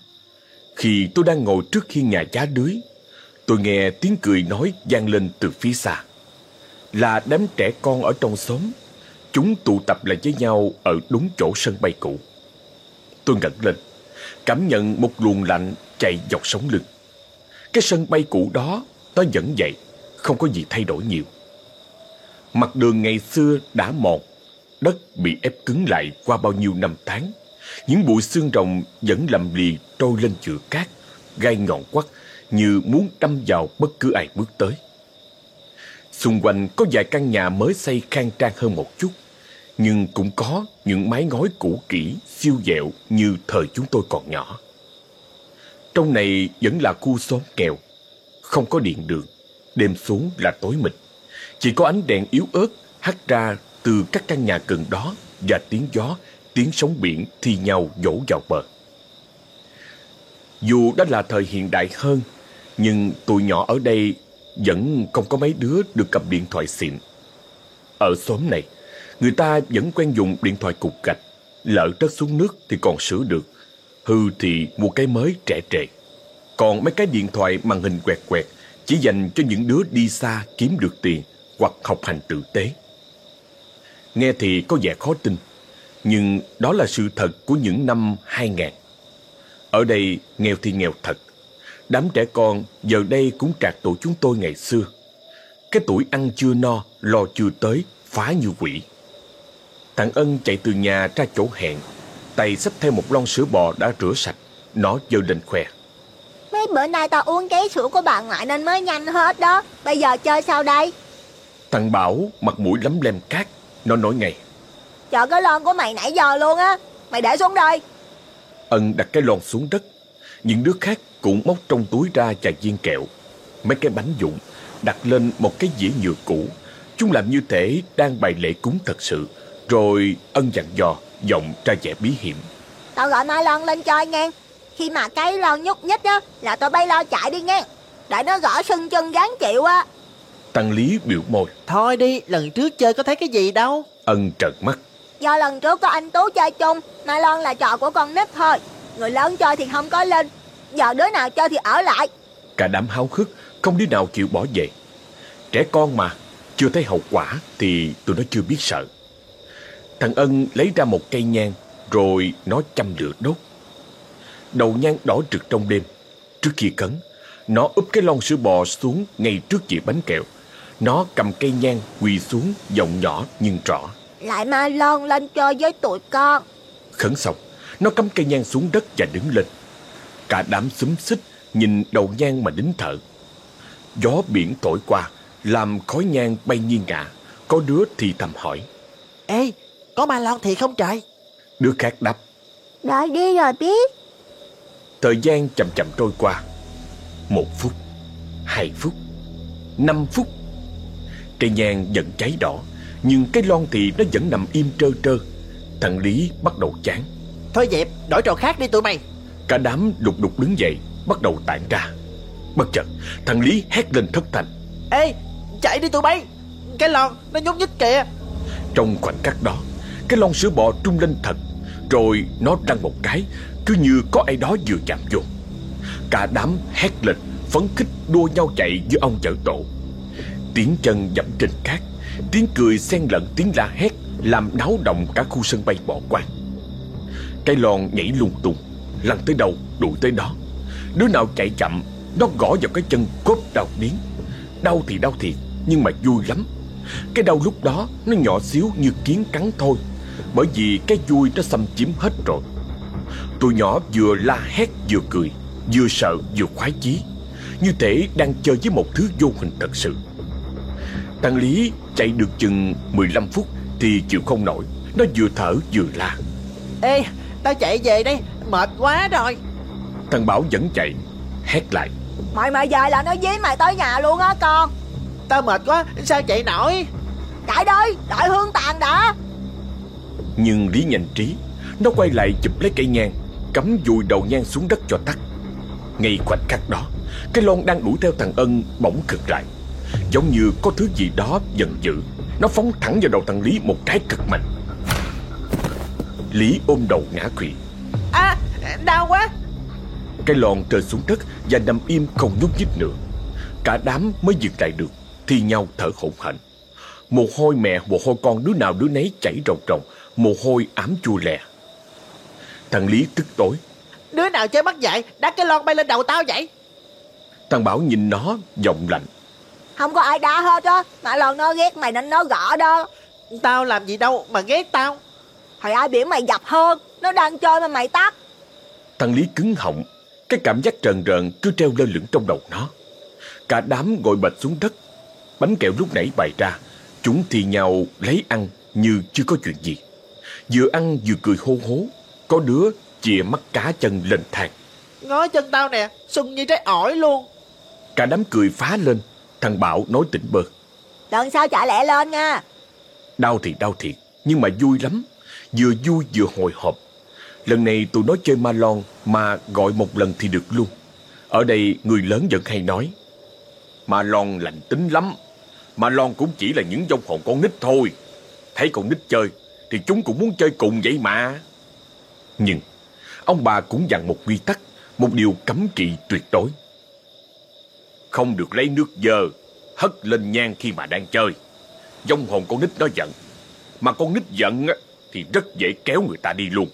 [SPEAKER 1] Khi tôi đang ngồi trước hiên nhà giá đưới Tôi nghe tiếng cười nói vang lên từ phía xa. Là đám trẻ con ở trong xóm. Chúng tụ tập lại với nhau ở đúng chỗ sân bay cũ. Tôi ngẩng lên, cảm nhận một luồng lạnh chạy dọc sống lưng. Cái sân bay cũ đó, nó vẫn vậy, không có gì thay đổi nhiều. Mặt đường ngày xưa đã mòn, đất bị ép cứng lại qua bao nhiêu năm tháng. Những bụi xương rồng vẫn lầm lì trôi lên chữa cát, gai ngọn quắt như muốn đâm vào bất cứ ai bước tới. Xung quanh có vài căn nhà mới xây khang trang hơn một chút, nhưng cũng có những mái ngói cũ kỹ, siêu dẹo như thời chúng tôi còn nhỏ. Trong này vẫn là khu xóm nghèo, không có điện đường, đêm xuống là tối mịt. Chỉ có ánh đèn yếu ớt hắt ra từ các căn nhà gần đó và tiếng gió, tiếng sóng biển thi nhau dỗ vào bờ. Dù đã là thời hiện đại hơn, nhưng tụi nhỏ ở đây vẫn không có mấy đứa được cầm điện thoại xịn. Ở xóm này, người ta vẫn quen dùng điện thoại cục gạch. Lỡ rớt xuống nước thì còn sửa được. Hư thì mua cái mới trẻ trệ. Còn mấy cái điện thoại màn hình quẹt quẹt chỉ dành cho những đứa đi xa kiếm được tiền hoặc học hành tử tế. Nghe thì có vẻ khó tin, nhưng đó là sự thật của những năm 2000. Ở đây nghèo thì nghèo thật, Đám trẻ con giờ đây cũng trạc tuổi chúng tôi ngày xưa. Cái tuổi ăn chưa no, lo chưa tới, phá như quỷ. Thằng Ân chạy từ nhà ra chỗ hẹn, tay xách theo một lon sữa bò đã rửa sạch, Nó giơ lên khoe.
[SPEAKER 2] Mấy bữa nay tao uống cái sữa của bà ngoại nên mới nhanh hết đó. Bây giờ chơi sao đây?
[SPEAKER 1] Thằng Bảo mặt mũi lấm lem cát. Nó nói ngay.
[SPEAKER 2] Chờ cái lon của mày nãy giờ luôn á. Mày để xuống đây.
[SPEAKER 1] Ân đặt cái lon xuống đất. Những đứa khác cũng móc trong túi ra vài viên kẹo. Mấy cái bánh dụng đặt lên một cái dĩa nhựa cũ. Chúng làm như thể đang bày lễ cúng thật sự. Rồi Ân dặn dò, giọng ra vẻ bí hiểm.
[SPEAKER 2] Tao gọi Mai Lon lên chơi nghe. Khi mà cái lon nhúc nhích á là tao bay lo chạy đi nghe. Để nó gõ sưng chân gán chịu á.
[SPEAKER 1] Tăng Lý biểu môi.
[SPEAKER 3] Thôi đi, lần trước chơi có thấy cái gì đâu.
[SPEAKER 1] Ân trợn mắt.
[SPEAKER 2] Do lần trước có anh Tú chơi chung, Mai Lon là trò của con nít thôi. Người lớn chơi thì không có lên. Giờ đứa nào chơi thì ở lại.
[SPEAKER 1] Cả đám háo hức, không đứa nào chịu bỏ về. Trẻ con mà, chưa thấy hậu quả thì tụi nó chưa biết sợ. Thằng Ân lấy ra một cây nhang rồi nó châm lửa đốt. Đầu nhang đỏ rực trong đêm. Trước khi cấn, nó úp cái lon sữa bò xuống ngay trước dĩa bánh kẹo. Nó cầm cây nhang quỳ xuống giọng nhỏ nhưng rõ.
[SPEAKER 2] Lại Mai Lon lên chơi với tụi con.
[SPEAKER 1] Khấn xong, nó cắm cây nhang xuống đất và đứng lên. Cả đám xúm xích nhìn đầu nhang mà nín thở. Gió biển thổi qua, làm khói nhang bay nghiêng ngả. Có đứa thì thầm hỏi.
[SPEAKER 3] Ê, có ma lon thiệt không trời?
[SPEAKER 1] Đứa khác đáp.
[SPEAKER 2] Đợi đi rồi biết.
[SPEAKER 1] Thời gian chậm chậm trôi qua. Một phút, hai phút, năm phút. Cây nhang vẫn cháy đỏ, nhưng cái lon thì nó vẫn nằm im trơ trơ. Thằng Lý bắt đầu chán.
[SPEAKER 3] Thôi dẹp, đổi trò khác đi tụi mày.
[SPEAKER 1] Cả đám đục đục đứng dậy, bắt đầu tản ra. Bất chợt, thằng Lý hét lên thất thanh.
[SPEAKER 3] Ê, chạy đi tụi bay. Cái lon, nó nhúc nhích kìa.
[SPEAKER 1] Trong khoảnh khắc đó, cái lon sữa bò trung lên thật, rồi nó răng một cái, cứ như có ai đó vừa chạm vô. Cả đám hét lên, phấn khích đua nhau chạy như ông chợ tổ. Tiếng chân dẫm trên cát, tiếng cười xen lẫn tiếng la hét làm náo động cả khu sân bay bỏ quang. Cái lon nhảy lung tung, lăn tới đâu đuổi tới đó. Đứa nào chạy chậm, nó gõ vào cái chân cốt đau điếng. Đau thì đau thiệt, nhưng mà vui lắm. Cái đau lúc đó nó nhỏ xíu như kiến cắn thôi, bởi vì cái vui nó xâm chiếm hết rồi. Tụi nhỏ vừa la hét vừa cười, vừa sợ vừa khoái chí, như thể đang chơi với một thứ vô hình thật sự. Thằng Lý chạy được chừng 15 phút thì chịu không nổi, nó vừa thở vừa la.
[SPEAKER 3] Ê, tao chạy về đây, mệt quá rồi.
[SPEAKER 1] Thằng Bảo vẫn chạy, hét lại.
[SPEAKER 2] Mày mà về là nó dí mày tới nhà luôn á con.
[SPEAKER 3] Tao mệt quá, sao chạy nổi?
[SPEAKER 2] Chạy đi, đợi hương tàn đã.
[SPEAKER 1] Nhưng Lý nhanh trí, nó quay lại chụp lấy cây nhang, cắm dùi đầu nhang xuống đất cho tắt. Ngay khoảnh khắc đó, cái lon đang đuổi theo thằng Ân bỗng cực lại. Giống như có thứ gì đó giận dữ. Nó phóng thẳng vào đầu thằng Lý một cái cực mạnh. Lý ôm đầu ngã quỵ.
[SPEAKER 3] À, đau quá.
[SPEAKER 1] Cái lon rơi xuống đất và nằm im không nhúc nhích nữa. Cả đám mới dừng lại được, thi nhau thở hổn hển. Mồ hôi mẹ, mồ hôi con đứa nào đứa nấy chảy ròng ròng, mồ hôi ám chua lè. Thằng Lý tức tối,
[SPEAKER 3] Đứa nào chơi mất dạy, đá cái lon bay lên đầu tao vậy?
[SPEAKER 1] thằng Bảo nhìn nó, giọng lạnh.
[SPEAKER 2] Không có ai đá hết á. Mà lần nó ghét mày nên nó gõ đó.
[SPEAKER 3] Tao làm gì đâu mà ghét tao.
[SPEAKER 2] Hồi ai biểu mày dập hơn. Nó đang chơi mà mày tắt.
[SPEAKER 1] Thằng Lý cứng họng, cái cảm giác trần rợn cứ treo lơ lửng trong đầu nó. Cả đám ngồi bệt xuống đất. Bánh kẹo lúc nãy bày ra, chúng thì nhau lấy ăn như chưa có chuyện gì. Vừa ăn vừa cười hô hố, có đứa chìa mắt cá chân lên thang.
[SPEAKER 3] Ngó chân tao nè, sưng như trái ổi luôn.
[SPEAKER 1] Cả đám cười phá lên, thằng Bảo nói tỉnh bơ.
[SPEAKER 2] Lần sau chạy lẹ lên nha.
[SPEAKER 1] Đau thì đau thiệt, nhưng mà vui lắm. Vừa vui vừa hồi hộp. Lần này tụi nó chơi ma lon mà gọi một lần thì được luôn. Ở đây người lớn vẫn hay nói. Ma lon lành tính lắm. Ma lon cũng chỉ là những dông hồn con nít thôi. Thấy con nít chơi thì chúng cũng muốn chơi cùng vậy mà. Nhưng ông bà cũng dặn một quy tắc, một điều cấm kỵ tuyệt đối. Không được lấy nước dơ, hất lên nhang khi mà đang chơi. Dông hồn con nít nó giận. Mà con nít giận á, thì rất dễ kéo người ta đi luôn.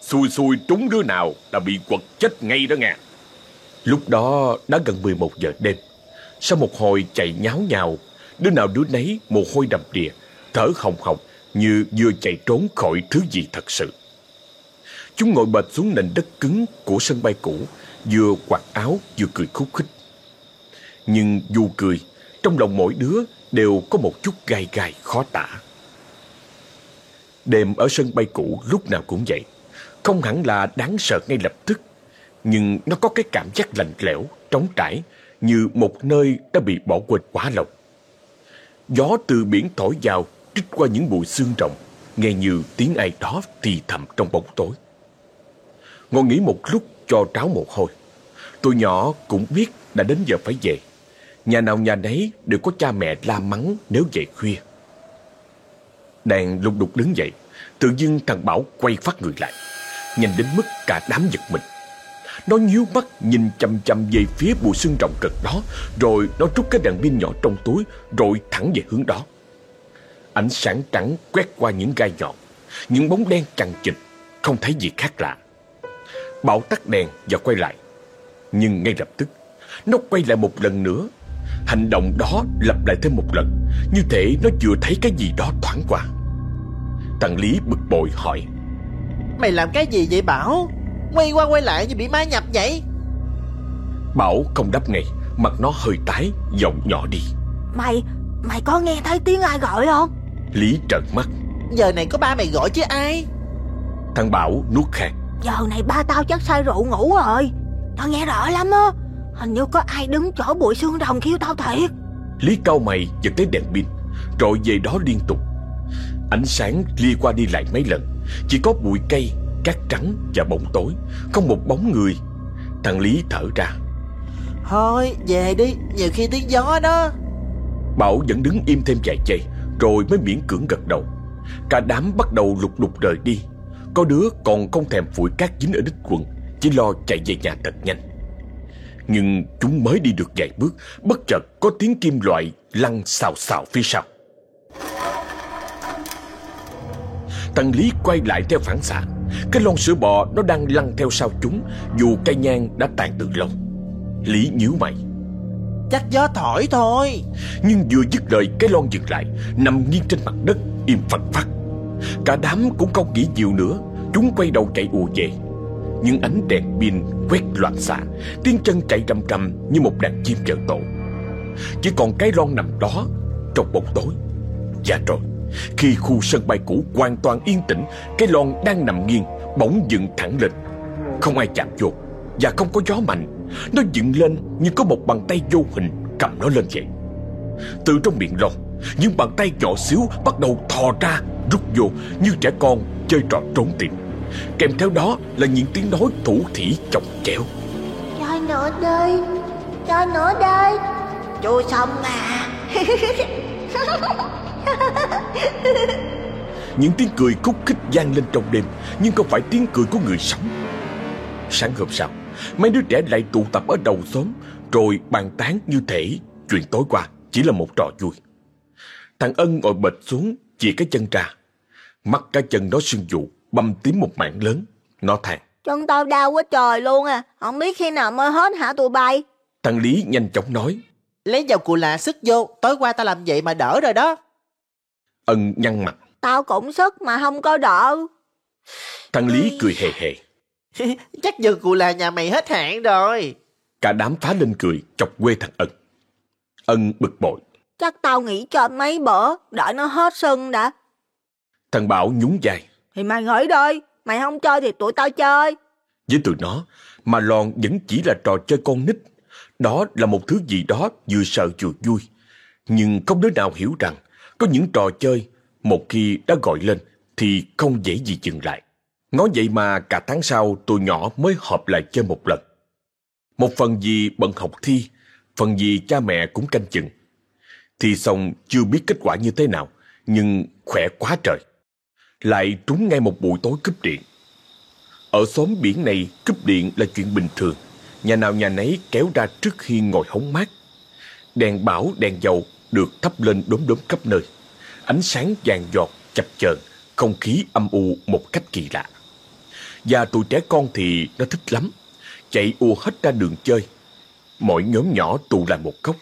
[SPEAKER 1] Xui xui trúng đứa nào là bị quật chết ngay đó nghe. Lúc đó đã gần 11 giờ đêm. Sau một hồi chạy nháo nhào, đứa nào đứa nấy mồ hôi đầm đìa, thở hồng hộc như vừa chạy trốn khỏi thứ gì thật sự. Chúng ngồi bệt xuống nền đất cứng của sân bay cũ, vừa quạt áo vừa cười khúc khích. Nhưng dù cười, trong lòng mỗi đứa đều có một chút gai gai khó tả. Đêm ở sân bay cũ lúc nào cũng vậy, không hẳn là đáng sợ ngay lập tức, nhưng nó có cái cảm giác lạnh lẽo, trống trải, như một nơi đã bị bỏ quên quá lâu. Gió từ biển thổi vào, trích qua những bụi xương rộng, nghe như tiếng ai đó thì thầm trong bóng tối. Ngồi nghỉ một lúc cho tráo mồ hôi. tôi nhỏ cũng biết đã đến giờ phải về. Nhà nào nhà nấy đều có cha mẹ la mắng nếu về khuya. Đang lục đục đứng dậy, tự dưng thằng Bảo quay phát người lại. Nhanh đến mức cả đám giật mình. Nó nhíu mắt nhìn chăm chăm về phía bụi xương rộng cực đó, rồi nó rút cái đèn pin nhỏ trong túi, rồi thẳng về hướng đó. Ánh sáng trắng quét qua những gai nhọn, những bóng đen chằng chịt, không thấy gì khác lạ. Bảo tắt đèn và quay lại. Nhưng ngay lập tức, nó quay lại một lần nữa. Hành động đó lặp lại thêm một lần, như thể nó vừa thấy cái gì đó thoáng qua. Thằng Lý bực bội hỏi.
[SPEAKER 3] Mày làm cái gì vậy Bảo? Quay qua quay lại như bị ma nhập vậy.
[SPEAKER 1] Bảo không đáp ngay Mặt nó hơi tái Giọng nhỏ đi.
[SPEAKER 2] Mày Mày có nghe thấy tiếng ai gọi không?
[SPEAKER 1] Lý trợn mắt.
[SPEAKER 3] Giờ này có ba mày gọi chứ ai?
[SPEAKER 1] Thằng Bảo nuốt khạc
[SPEAKER 2] Giờ này ba tao chắc say rượu ngủ rồi. Tao nghe rõ lắm á. Hình như có ai đứng chỗ bụi xương rồng kêu tao thiệt.
[SPEAKER 1] Lý cao mày giật tới đèn pin Rồi về đó liên tục Ánh sáng lia qua đi lại mấy lần. Chỉ có bụi cây cát trắng và bóng tối Không một bóng người. Thằng Lý thở ra.
[SPEAKER 3] Thôi về đi Nhiều khi tiếng gió đó.
[SPEAKER 1] Bảo vẫn đứng im thêm vài giây Rồi mới miễn cưỡng gật đầu. Cả đám bắt đầu lục lục rời đi. Có đứa còn không thèm phủi cát dính ở đích quần Chỉ lo chạy về nhà thật nhanh. Nhưng chúng mới đi được vài bước Bất chợt có tiếng kim loại lăn xào xào phía sau Thằng Lý quay lại theo phản xạ. Cái lon sữa bò nó đang lăn theo sau chúng Dù cây nhang đã tàn từ lâu. Lý nhíu mày.
[SPEAKER 3] Chắc gió thổi thôi.
[SPEAKER 1] Nhưng vừa dứt lời cái lon dừng lại Nằm nghiêng trên mặt đất Im phật phát Cả đám cũng không nghĩ nhiều nữa Chúng quay đầu chạy ùa về. Nhưng ánh đèn pin quét loạn xạ Tiếng chân chạy rầm rầm như một đàn chim chợ tổ. Chỉ còn cái lon nằm đó Trong bóng tối. Và rồi khi khu sân bay cũ hoàn toàn yên tĩnh, Cái lon đang nằm nghiêng, Bỗng dựng thẳng lên. Không ai chạm vô, Và không có gió mạnh. Nó dựng lên như có một bàn tay vô hình, Cầm nó lên vậy. Từ trong miệng lon, Những bàn tay nhỏ xíu bắt đầu thò ra, Rút vô như trẻ con chơi trò trốn tìm. Kèm theo đó là những tiếng nói thủ thỉ chọc chéo.
[SPEAKER 2] Cho nữa đây, Cho nữa đây. Chú xong à.
[SPEAKER 1] Những tiếng cười khúc khích vang lên trong đêm Nhưng không phải tiếng cười của người sống. Sáng hôm sau Mấy đứa trẻ lại tụ tập ở đầu xóm Rồi bàn tán như thể Chuyện tối qua chỉ là một trò vui. Thằng Ân ngồi bệt xuống Chỉ cái chân ra. Mắt cả chân nó sưng dụ Bầm tím một mảng lớn. Nó than
[SPEAKER 2] Chân tao đau quá trời luôn à Không biết khi nào mới hết hả tụi bay?
[SPEAKER 1] Thằng Lý nhanh chóng nói
[SPEAKER 3] Lấy dầu cù lạ sức vô Tối qua tao làm vậy mà đỡ rồi đó
[SPEAKER 1] Ân nhăn mặt.
[SPEAKER 2] Tao cũng sức mà không có đỡ.
[SPEAKER 1] Thằng Lý cười hề hề.
[SPEAKER 3] Chắc giờ cụ là nhà mày hết hạn rồi.
[SPEAKER 1] Cả đám phá lên cười Chọc quê thằng Ân. Ân bực bội.
[SPEAKER 2] Chắc tao nghỉ cho mấy bữa Đợi nó hết sưng đã.
[SPEAKER 1] Thằng Bảo nhún vai.
[SPEAKER 2] Thì mày nghỉ đi Mày không chơi thì tụi tao chơi.
[SPEAKER 1] Với tụi nó Mà lon vẫn chỉ là trò chơi con nít. Đó là một thứ gì đó vừa sợ vừa vui. Nhưng không đứa nào hiểu rằng có những trò chơi Một khi đã gọi lên Thì không dễ gì dừng lại. Nói vậy mà cả tháng sau tụi nhỏ mới họp lại chơi một lần. Một phần vì bận học thi, Phần vì cha mẹ cũng canh chừng. Thi xong chưa biết kết quả như thế nào, Nhưng khỏe quá trời. Lại trúng ngay một buổi tối cúp điện. Ở xóm biển này, cúp điện là chuyện bình thường. Nhà nào nhà nấy kéo ra trước khi ngồi hóng mát. Đèn bảo, đèn dầu được thắp lên đốm đốm khắp nơi. Ánh sáng vàng giọt chập chờn Không khí âm u một cách kỳ lạ. Và tụi trẻ con thì nó thích lắm Chạy ùa hết ra đường chơi. Mỗi nhóm nhỏ tụ lại một góc.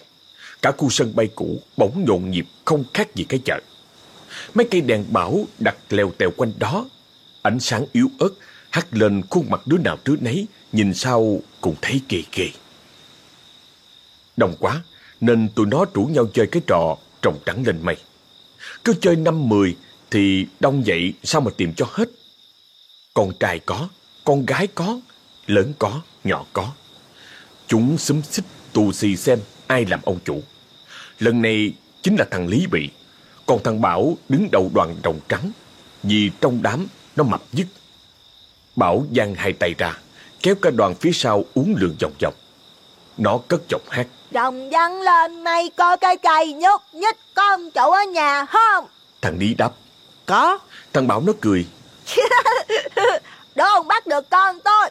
[SPEAKER 1] Cả khu sân bay cũ bỗng nhộn nhịp không khác gì cái chợ. Mấy cây đèn bảo đặt leo tèo quanh đó. Ánh sáng yếu ớt Hắt lên khuôn mặt đứa nào đứa nấy, nhìn sau cũng thấy kỳ kỳ. Đông quá, nên tụi nó rủ nhau chơi cái trò trồng trắng lên mây. Cứ chơi năm mười thì đông vậy sao mà tìm cho hết. Con trai có, con gái có, lớn có, nhỏ có. Chúng xúm xích tù xì xem ai làm ông chủ. Lần này chính là thằng Lý bị, còn thằng Bảo đứng đầu đoàn trồng trắng, vì trong đám nó mập dứt. Bảo giang hai tay ra, kéo cả đoàn phía sau uống lượn vòng vòng. Nó cất giọng hát.
[SPEAKER 2] Rồng văng lên mây có cái cây nhúc nhích con chủ ở nhà không?
[SPEAKER 1] Thằng Lý đáp.
[SPEAKER 3] Có.
[SPEAKER 1] Thằng Bảo nó cười.
[SPEAKER 2] Đồn bắt được con tôi.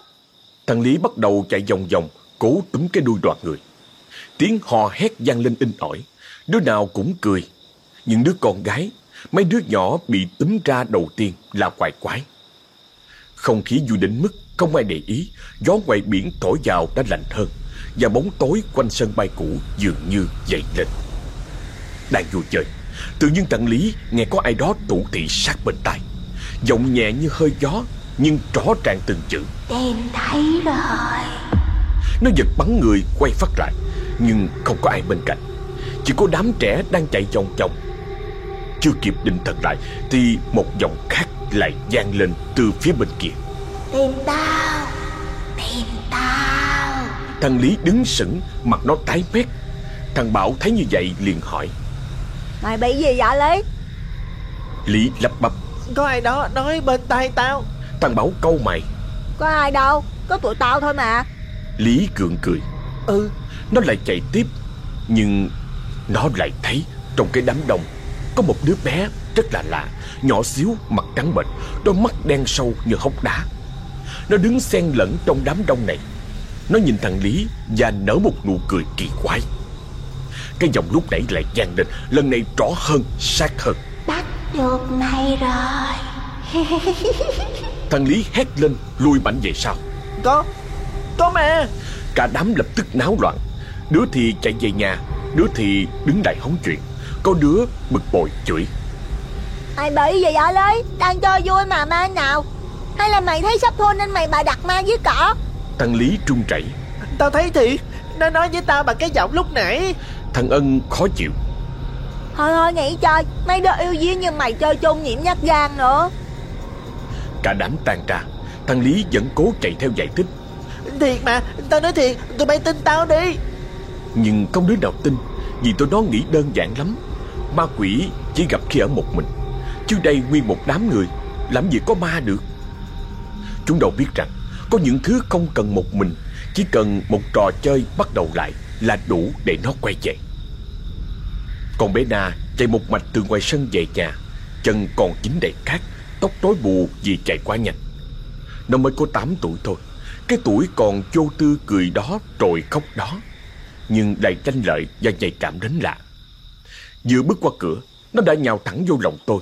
[SPEAKER 1] Thằng Lý bắt đầu chạy vòng vòng, cố túm cái đuôi đoạt người. Tiếng hò hét vang lên in ỏi. Đứa nào cũng cười. Những đứa con gái, mấy đứa nhỏ bị túm ra đầu tiên là quài quái. Không khí vui đến mức không ai để ý, gió ngoài biển thổi vào đã lạnh hơn và bóng tối quanh sân bay cũ dường như dậy lên. Đang vui chơi, tự nhiên thằng Lý nghe có ai đó tụ thị sát bên tai. Giọng nhẹ như hơi gió, nhưng rõ ràng từng chữ.
[SPEAKER 2] Tìm thấy rồi.
[SPEAKER 1] Nó giật bắn người quay phát lại, nhưng không có ai bên cạnh. Chỉ có đám trẻ đang chạy vòng vòng. Chưa kịp định thần lại, thì một giọng khác lại vang lên từ phía bên kia.
[SPEAKER 2] Tìm tao.
[SPEAKER 1] Thằng Lý đứng sững, mặt nó tái mét. Thằng Bảo thấy như vậy liền hỏi.
[SPEAKER 2] Mày bị gì vậy Lý?
[SPEAKER 1] Lý lắp bắp.
[SPEAKER 3] Có ai đó nói bên tai tao.
[SPEAKER 1] Thằng Bảo câu mày.
[SPEAKER 2] Có ai đâu, có tụi tao thôi mà.
[SPEAKER 1] Lý cường cười.
[SPEAKER 3] Ừ.
[SPEAKER 1] Nó lại chạy tiếp, nhưng nó lại thấy trong cái đám đông có một đứa bé rất là lạ, nhỏ xíu, mặt trắng bệch, đôi mắt đen sâu như hốc đá. Nó đứng xen lẫn trong đám đông này. Nó nhìn thằng Lý và nở một nụ cười kỳ quái. Cái giọng lúc nãy lại vang lên, lần này rõ hơn, sát hơn.
[SPEAKER 2] Bắt được mày rồi.
[SPEAKER 1] Thằng Lý hét lên, lùi mạnh về sau.
[SPEAKER 3] Có. Có mà.
[SPEAKER 1] Cả đám lập tức náo loạn. Đứa thì chạy về nhà, đứa thì đứng lại hóng chuyện. Có đứa bực bội chửi.
[SPEAKER 2] Mày bị gì vậy Lý? Đang chơi vui mà ma nào? Hay là mày thấy sắp thua nên mày bà đặt ma dưới cỏ?
[SPEAKER 1] Thằng Lý trung chảy.
[SPEAKER 3] Tao thấy thiệt. Nó nói với tao bằng cái giọng lúc nãy.
[SPEAKER 1] Thằng Ân khó chịu.
[SPEAKER 2] Thôi thôi nghỉ chơi, mấy đứa yêu duyên như mày chơi chung nhiễm nhát gan nữa.
[SPEAKER 1] Cả đám tan ra. Thằng Lý vẫn cố chạy theo giải thích.
[SPEAKER 3] Thiệt mà. Tao nói thiệt. Tụi bay tin tao đi.
[SPEAKER 1] Nhưng không đứa nào tin Vì tụi nó nghĩ đơn giản lắm Ma quỷ chỉ gặp khi ở một mình Chứ đây nguyên một đám người Làm gì có ma được Chúng đâu biết rằng có những thứ không cần một mình Chỉ cần một trò chơi bắt đầu lại Là đủ để nó quay về Còn bé Na chạy một mạch từ ngoài sân về nhà Chân còn dính đầy cát Tóc rối bù vì chạy quá nhanh Nó mới có 8 tuổi thôi Cái tuổi còn vô tư cười đó rồi khóc đó nhưng đầy tranh lợi và nhạy cảm đến lạ. Vừa bước qua cửa, nó đã nhào thẳng vô lòng tôi.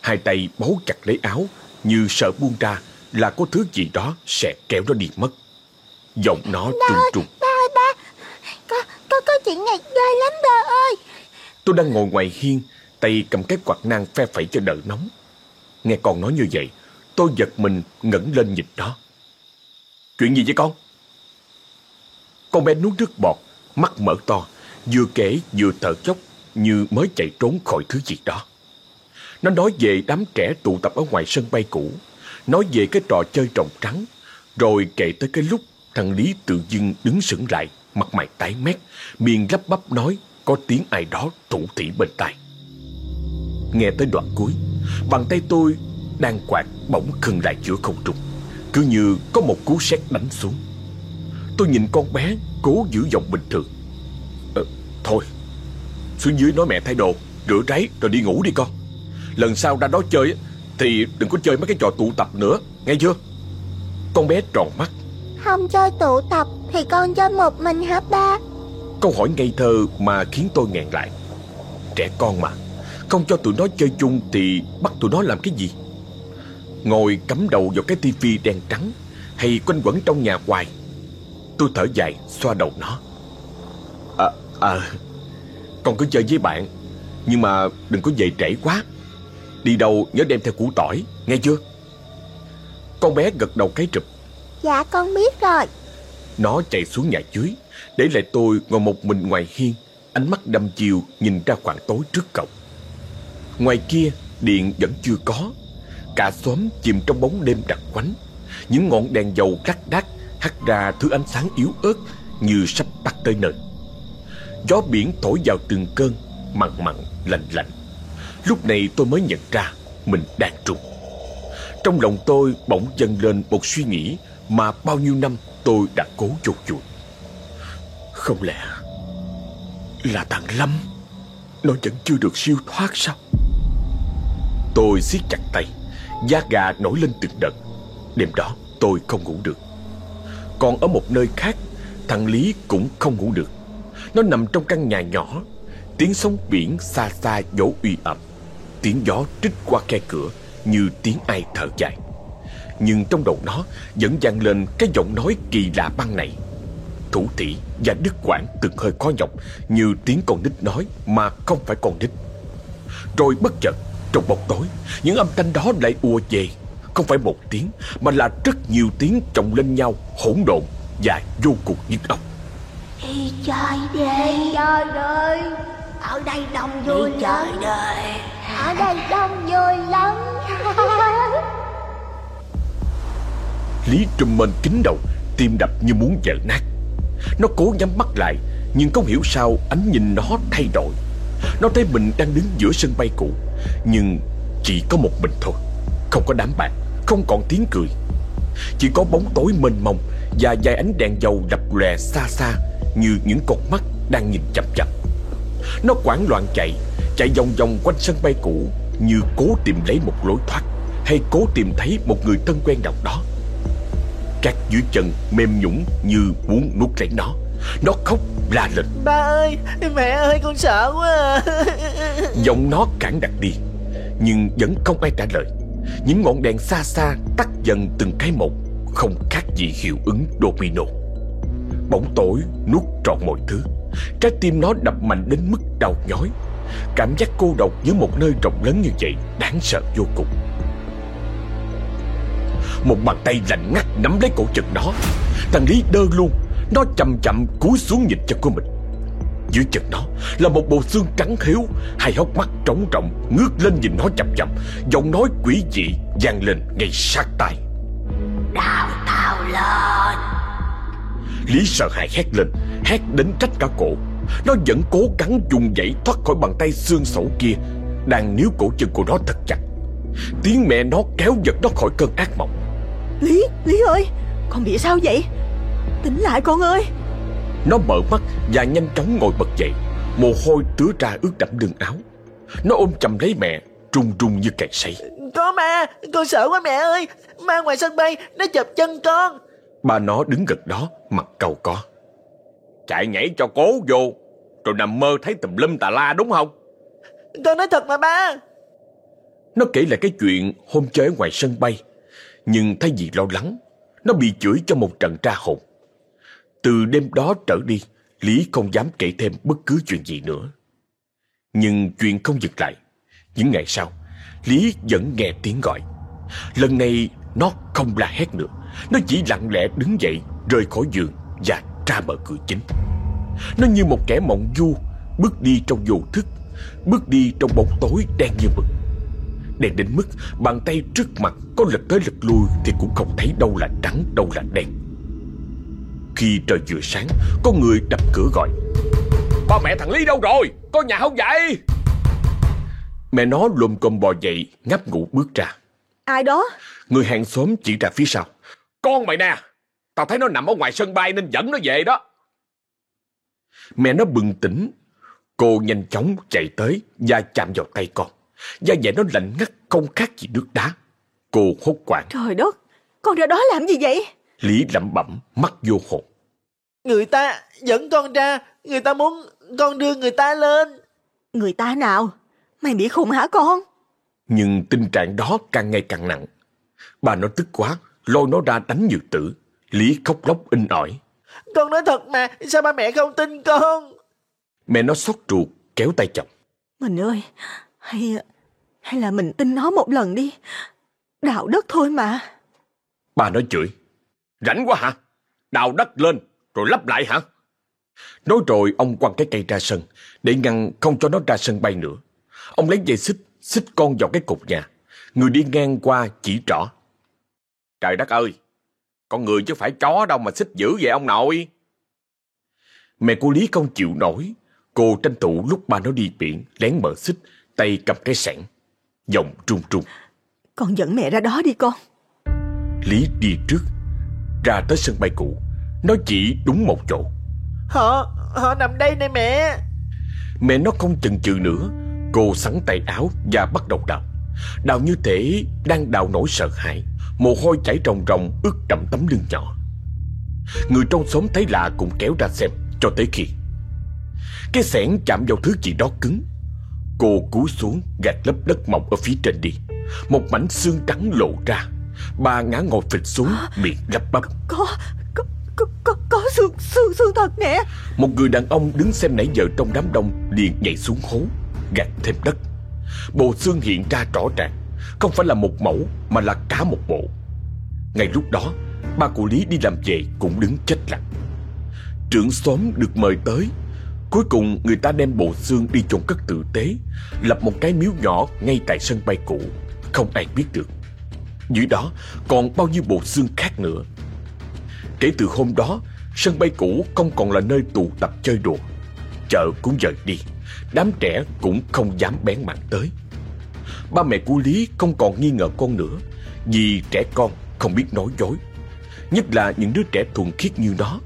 [SPEAKER 1] Hai tay bấu chặt lấy áo, như sợ buông ra là có thứ gì đó sẽ kéo nó đi mất. Giọng nó trùng trùng.
[SPEAKER 2] Ba ơi ba, có, có, có chuyện này ghê lắm ba ơi.
[SPEAKER 1] Tôi đang ngồi ngoài hiên, tay cầm cái quạt nang phe phẩy cho đỡ nóng. Nghe con nói như vậy, tôi giật mình ngẩng lên nhìn nó. Chuyện gì vậy con? Con bé nuốt nước bọt, mắt mở to, vừa kể vừa thở chốc như mới chạy trốn khỏi thứ gì đó. Nó nói về đám trẻ tụ tập ở ngoài sân bay cũ, nói về cái trò chơi trồng trắng, rồi kể tới cái lúc thằng Lý tự dưng đứng sững lại, mặt mày tái mét, miệng lắp bắp nói có tiếng ai đó thủ thỉ bên tai. Nghe tới đoạn cuối, bàn tay tôi đang quạt bỗng khừng lại giữa không trung, cứ như có một cú sét đánh xuống. Tôi nhìn con bé cố giữ giọng bình thường ờ, Thôi Xuống dưới nói mẹ thay đồ Rửa ráy rồi đi ngủ đi con Lần sau ra đó chơi thì đừng có chơi mấy cái trò tụ tập nữa Nghe chưa? Con bé tròn mắt.
[SPEAKER 2] Không chơi tụ tập thì con chơi một mình hả ba?
[SPEAKER 1] Câu hỏi ngây thơ mà khiến tôi nghẹn lại. Trẻ con mà Không cho tụi nó chơi chung thì bắt tụi nó làm cái gì? Ngồi cắm đầu vào cái tivi đen trắng Hay quanh quẩn trong nhà hoài. Tôi thở dài xoa đầu nó. À, à Con cứ chơi với bạn Nhưng mà đừng có về trễ quá Đi đâu nhớ đem theo củ tỏi Nghe chưa? Con bé gật đầu cái rụp.
[SPEAKER 2] Dạ con biết rồi.
[SPEAKER 1] Nó chạy xuống nhà dưới Để lại tôi ngồi một mình ngoài hiên Ánh mắt đăm chiều nhìn ra khoảng tối trước cổng. Ngoài kia điện vẫn chưa có. Cả xóm chìm trong bóng đêm đặc quánh. Những ngọn đèn dầu lác đác hắt ra thứ ánh sáng yếu ớt Như sắp tắt tới nơi. Gió biển thổi vào từng cơn Mặn mặn lạnh lạnh Lúc này tôi mới nhận ra Mình đang trùng. Trong lòng tôi bỗng dâng lên một suy nghĩ Mà bao nhiêu năm tôi đã cố chột chuột Không lẽ Là thằng Lâm? Nó vẫn chưa được siêu thoát sao? Tôi siết chặt tay, Da gà nổi lên từng đợt. Đêm đó tôi không ngủ được. Còn ở một nơi khác, Thằng Lý cũng không ngủ được. Nó nằm trong căn nhà nhỏ, Tiếng sóng biển xa xa dỗ uy ẩm. Tiếng gió trích qua khe cửa Như tiếng ai thở dài. Nhưng trong đầu nó Vẫn vang lên cái giọng nói kỳ lạ băng này. Thủ thị và Đức Quảng từng hơi khó nhọc Như tiếng con nít nói Mà không phải con nít. Rồi bất chợt, trong bóng tối, Những âm thanh đó lại ùa về. Không phải một tiếng, Mà là rất nhiều tiếng chồng lên nhau, Hỗn độn và vô cùng nhức óc.
[SPEAKER 2] Đi chơi đi. Trời ơi ở đây đông vui Đi chơi đi Ở đây đông vui lắm.
[SPEAKER 1] Lý trùm mình kính đầu Tim đập như muốn vỡ nát. Nó cố nhắm mắt lại Nhưng không hiểu sao ánh nhìn nó thay đổi. Nó thấy mình đang đứng giữa sân bay cũ Nhưng chỉ có một mình thôi. Không có đám bạn Không còn tiếng cười. Chỉ có bóng tối mênh mông Và vài ánh đèn dầu đập lòe xa xa Như những con mắt đang nhìn chậm chậm Nó quảng loạn chạy Chạy vòng vòng quanh sân bay cũ Như cố tìm lấy một lối thoát Hay cố tìm thấy một người thân quen nào đó. Các dưới chân mềm nhũng như muốn nuốt lấy nó. Nó khóc la lên.
[SPEAKER 3] Ba ơi Mẹ ơi con sợ quá à.
[SPEAKER 1] Giọng nó cản đặt đi Nhưng vẫn không ai trả lời. Những ngọn đèn xa xa tắt dần từng cái một Không khác gì hiệu ứng domino Bóng tối nuốt trọn mọi thứ. Trái tim nó đập mạnh đến mức đau nhói. Cảm giác cô độc giữa một nơi rộng lớn như vậy Đáng sợ vô cùng. Một bàn tay lạnh ngắt nắm lấy cổ chân nó. Thằng Lý đơ luôn. Nó chậm chậm cúi xuống nhìn chân của mình. Dưới chân nó là một bộ xương trắng hiếu Hai hốc mắt trống rộng Ngước lên nhìn nó chậm chậm. Giọng nói quỷ dị vang lên ngay sát tai.
[SPEAKER 2] Đau.
[SPEAKER 1] Lý sợ hãi hét lên Hét đến trách cả cổ. Nó vẫn cố gắng dùng dãy thoát khỏi bàn tay xương sẩu kia Đang níu cổ chân của nó thật chặt. Tiếng mẹ nó kéo giật nó khỏi cơn ác mộng.
[SPEAKER 2] Lý, Lý ơi Con bị sao vậy? Tỉnh lại con ơi.
[SPEAKER 1] Nó mở mắt và nhanh chóng ngồi bật dậy Mồ hôi tứa ra ướt đẫm lưng áo. Nó ôm chầm lấy mẹ Run run như cày sấy.
[SPEAKER 3] Có ma Con sợ quá mẹ ơi. Ma ngoài sân bay Nó chụp chân con
[SPEAKER 1] Ba nó đứng gần đó mặt cầu có Chạy nhảy cho cố vô Rồi nằm mơ thấy tùm lum tà la đúng không?
[SPEAKER 3] Con nói thật mà ba.
[SPEAKER 1] Nó kể lại cái chuyện hôm chơi ngoài sân bay Nhưng thay vì lo lắng Nó bị chửi cho một trận tra hồn. Từ đêm đó trở đi Lý không dám kể thêm bất cứ chuyện gì nữa. Nhưng chuyện không dừng lại. Những ngày sau Lý vẫn nghe tiếng gọi. Lần này nó không la hét nữa Nó chỉ lặng lẽ đứng dậy Rời khỏi giường và ra mở cửa chính. Nó như một kẻ mộng du Bước đi trong vô thức Bước đi trong bóng tối đen như mực. Đen đến mức bàn tay trước mặt Có lật tới lật lui Thì cũng không thấy đâu là trắng đâu là đen. Khi trời vừa sáng Có người đập cửa gọi. Ba mẹ thằng Lý đâu rồi? Có nhà không vậy? Mẹ nó lùm cồm bò dậy Ngáp ngủ bước ra.
[SPEAKER 2] Ai đó?
[SPEAKER 1] Người hàng xóm chỉ ra phía sau Con mày nè Tao thấy nó nằm ở ngoài sân bay nên dẫn nó về đó. Mẹ nó bừng tỉnh. Cô nhanh chóng chạy tới Và chạm vào tay con. Da dẻ nó lạnh ngắt không khác gì nước đá. Cô hốt quảng
[SPEAKER 2] Trời đất Con ra đó làm gì vậy?
[SPEAKER 1] Lý lẩm bẩm mắt vô hồn.
[SPEAKER 3] Người ta dẫn con ra Người ta muốn con đưa người ta lên.
[SPEAKER 2] Người ta nào? Mày bị khùng hả con?
[SPEAKER 1] Nhưng tình trạng đó càng ngày càng nặng. Bà nó tức quá Lôi nó ra đánh như tử Lý khóc lóc in ỏi
[SPEAKER 3] Con nói thật mà Sao ba mẹ không tin con
[SPEAKER 1] Mẹ nó xót ruột kéo tay chồng
[SPEAKER 2] Mình ơi Hay hay là mình tin nó một lần đi Đạo đất thôi mà
[SPEAKER 1] Ba nói chửi. Rảnh quá hả? Đào đất lên rồi lấp lại hả? Nói rồi ông quăng cái cây ra sân để ngăn không cho nó ra sân bay nữa. Ông lấy dây xích, xích con vào cái cục nhà. Người đi ngang qua chỉ trỏ. Trời đất ơi! Con người chứ phải chó đâu mà xích dữ vậy ông nội. Mẹ cô Lý không chịu nổi. Cô tranh thủ lúc ba nó đi biển, lén mở xích, tay cầm cái sẻn. Giọng trung trung.
[SPEAKER 2] Con dẫn mẹ ra đó đi con.
[SPEAKER 1] Lý đi trước, ra tới sân bay cũ. Nó chỉ đúng một chỗ.
[SPEAKER 3] Họ, họ nằm đây nè mẹ.
[SPEAKER 1] Mẹ nó không chần chừ nữa. Cô sắn tay áo và bắt đầu đào. Đào như thể đang đào nỗi sợ hãi. Mồ hôi chảy ròng ròng ướt đậm tấm lưng nhỏ. Người trong xóm thấy lạ cũng kéo ra xem cho tới khi cái xẻng chạm vào thứ gì đó cứng. Cô cúi xuống gạt lớp đất mỏng ở phía trên đi. Một mảnh xương trắng lộ ra. Bà ngã ngồi phịch xuống miệng lắp bắp.
[SPEAKER 2] Có, có, có, có, có xương, xương, xương thật nè.
[SPEAKER 1] Một người đàn ông đứng xem nãy giờ trong đám đông liền nhảy xuống hố, gạt thêm đất. Bộ xương hiện ra rõ ràng, không phải là một mẫu mà là cả một bộ. Ngay lúc đó, ba cụ Lý đi làm về cũng đứng chết lặng. Trưởng xóm được mời tới. Cuối cùng người ta đem bộ xương đi chôn cất tử tế Lập một cái miếu nhỏ ngay tại sân bay cũ. Không ai biết được. Dưới đó còn bao nhiêu bộ xương khác nữa. Kể từ hôm đó Sân bay cũ không còn là nơi tụ tập chơi đùa. Chợ cũng dời đi. Đám trẻ cũng không dám bén mảng tới. Ba mẹ của Lý không còn nghi ngờ con nữa, Vì trẻ con không biết nói dối, Nhất là những đứa trẻ thuần khiết như nó.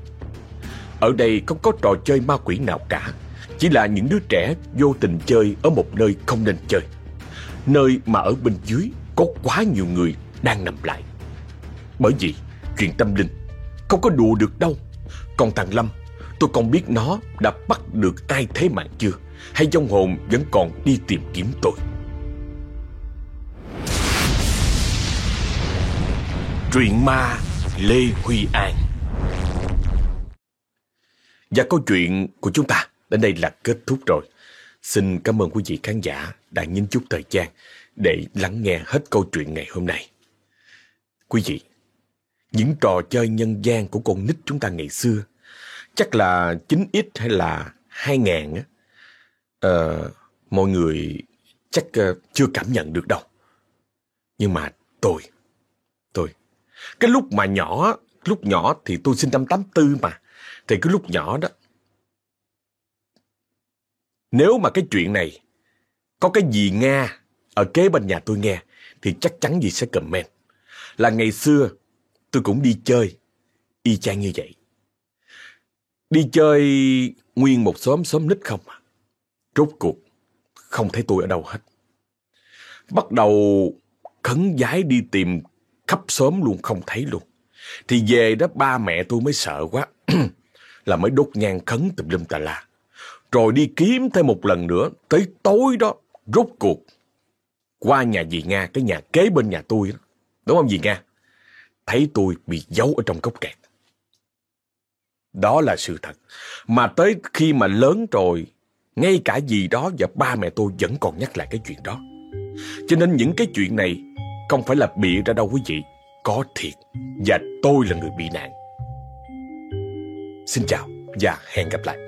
[SPEAKER 1] Ở đây không có trò chơi ma quỷ nào cả, Chỉ là những đứa trẻ vô tình chơi ở một nơi không nên chơi, Nơi mà ở bên dưới có quá nhiều người đang nằm lại. Bởi vì chuyện tâm linh không có đùa được đâu. Còn thằng Lâm, tôi còn biết nó đã bắt được ai thế mạng chưa, Hay dông hồn vẫn còn đi tìm kiếm tôi. Truyện ma Lê Huy An và câu chuyện của chúng ta đến đây là kết thúc rồi. Xin cảm ơn quý vị khán giả đã nhìn chút thời gian để lắng nghe hết câu chuyện ngày hôm nay. Quý vị, những trò chơi nhân gian của con nít chúng ta ngày xưa chắc là 9x hay là 2000 á. Uh, mọi người chắc uh, chưa cảm nhận được đâu. Nhưng mà tôi, cái lúc mà nhỏ, lúc nhỏ thì tôi sinh năm 84 mà. Thì cái lúc nhỏ đó, nếu mà cái chuyện này có cái gì Nga ở kế bên nhà tôi nghe, thì chắc chắn gì sẽ comment. Là ngày xưa tôi cũng đi chơi, y chang như vậy. Đi chơi nguyên một xóm xóm nít không à. Rốt cuộc, không thấy tôi ở đâu hết. Bắt đầu khấn giái đi tìm khắp xóm luôn không thấy luôn. Thì về đó ba mẹ tôi mới sợ quá. là mới đốt nhang khấn tùm lum tà la. Rồi đi kiếm thêm một lần nữa, tới tối đó, rốt cuộc. Qua nhà dì Nga, cái nhà kế bên nhà tôi đó. Đúng không dì Nga? Thấy tôi bị giấu ở trong cốc kẹt. Đó là sự thật. Mà tới khi mà lớn rồi, ngay cả gì đó và ba mẹ tôi vẫn còn nhắc lại cái chuyện đó. Cho nên những cái chuyện này không phải là bịa ra đâu quý vị. Có thiệt. Và tôi là người bị nạn. Xin chào và hẹn gặp lại.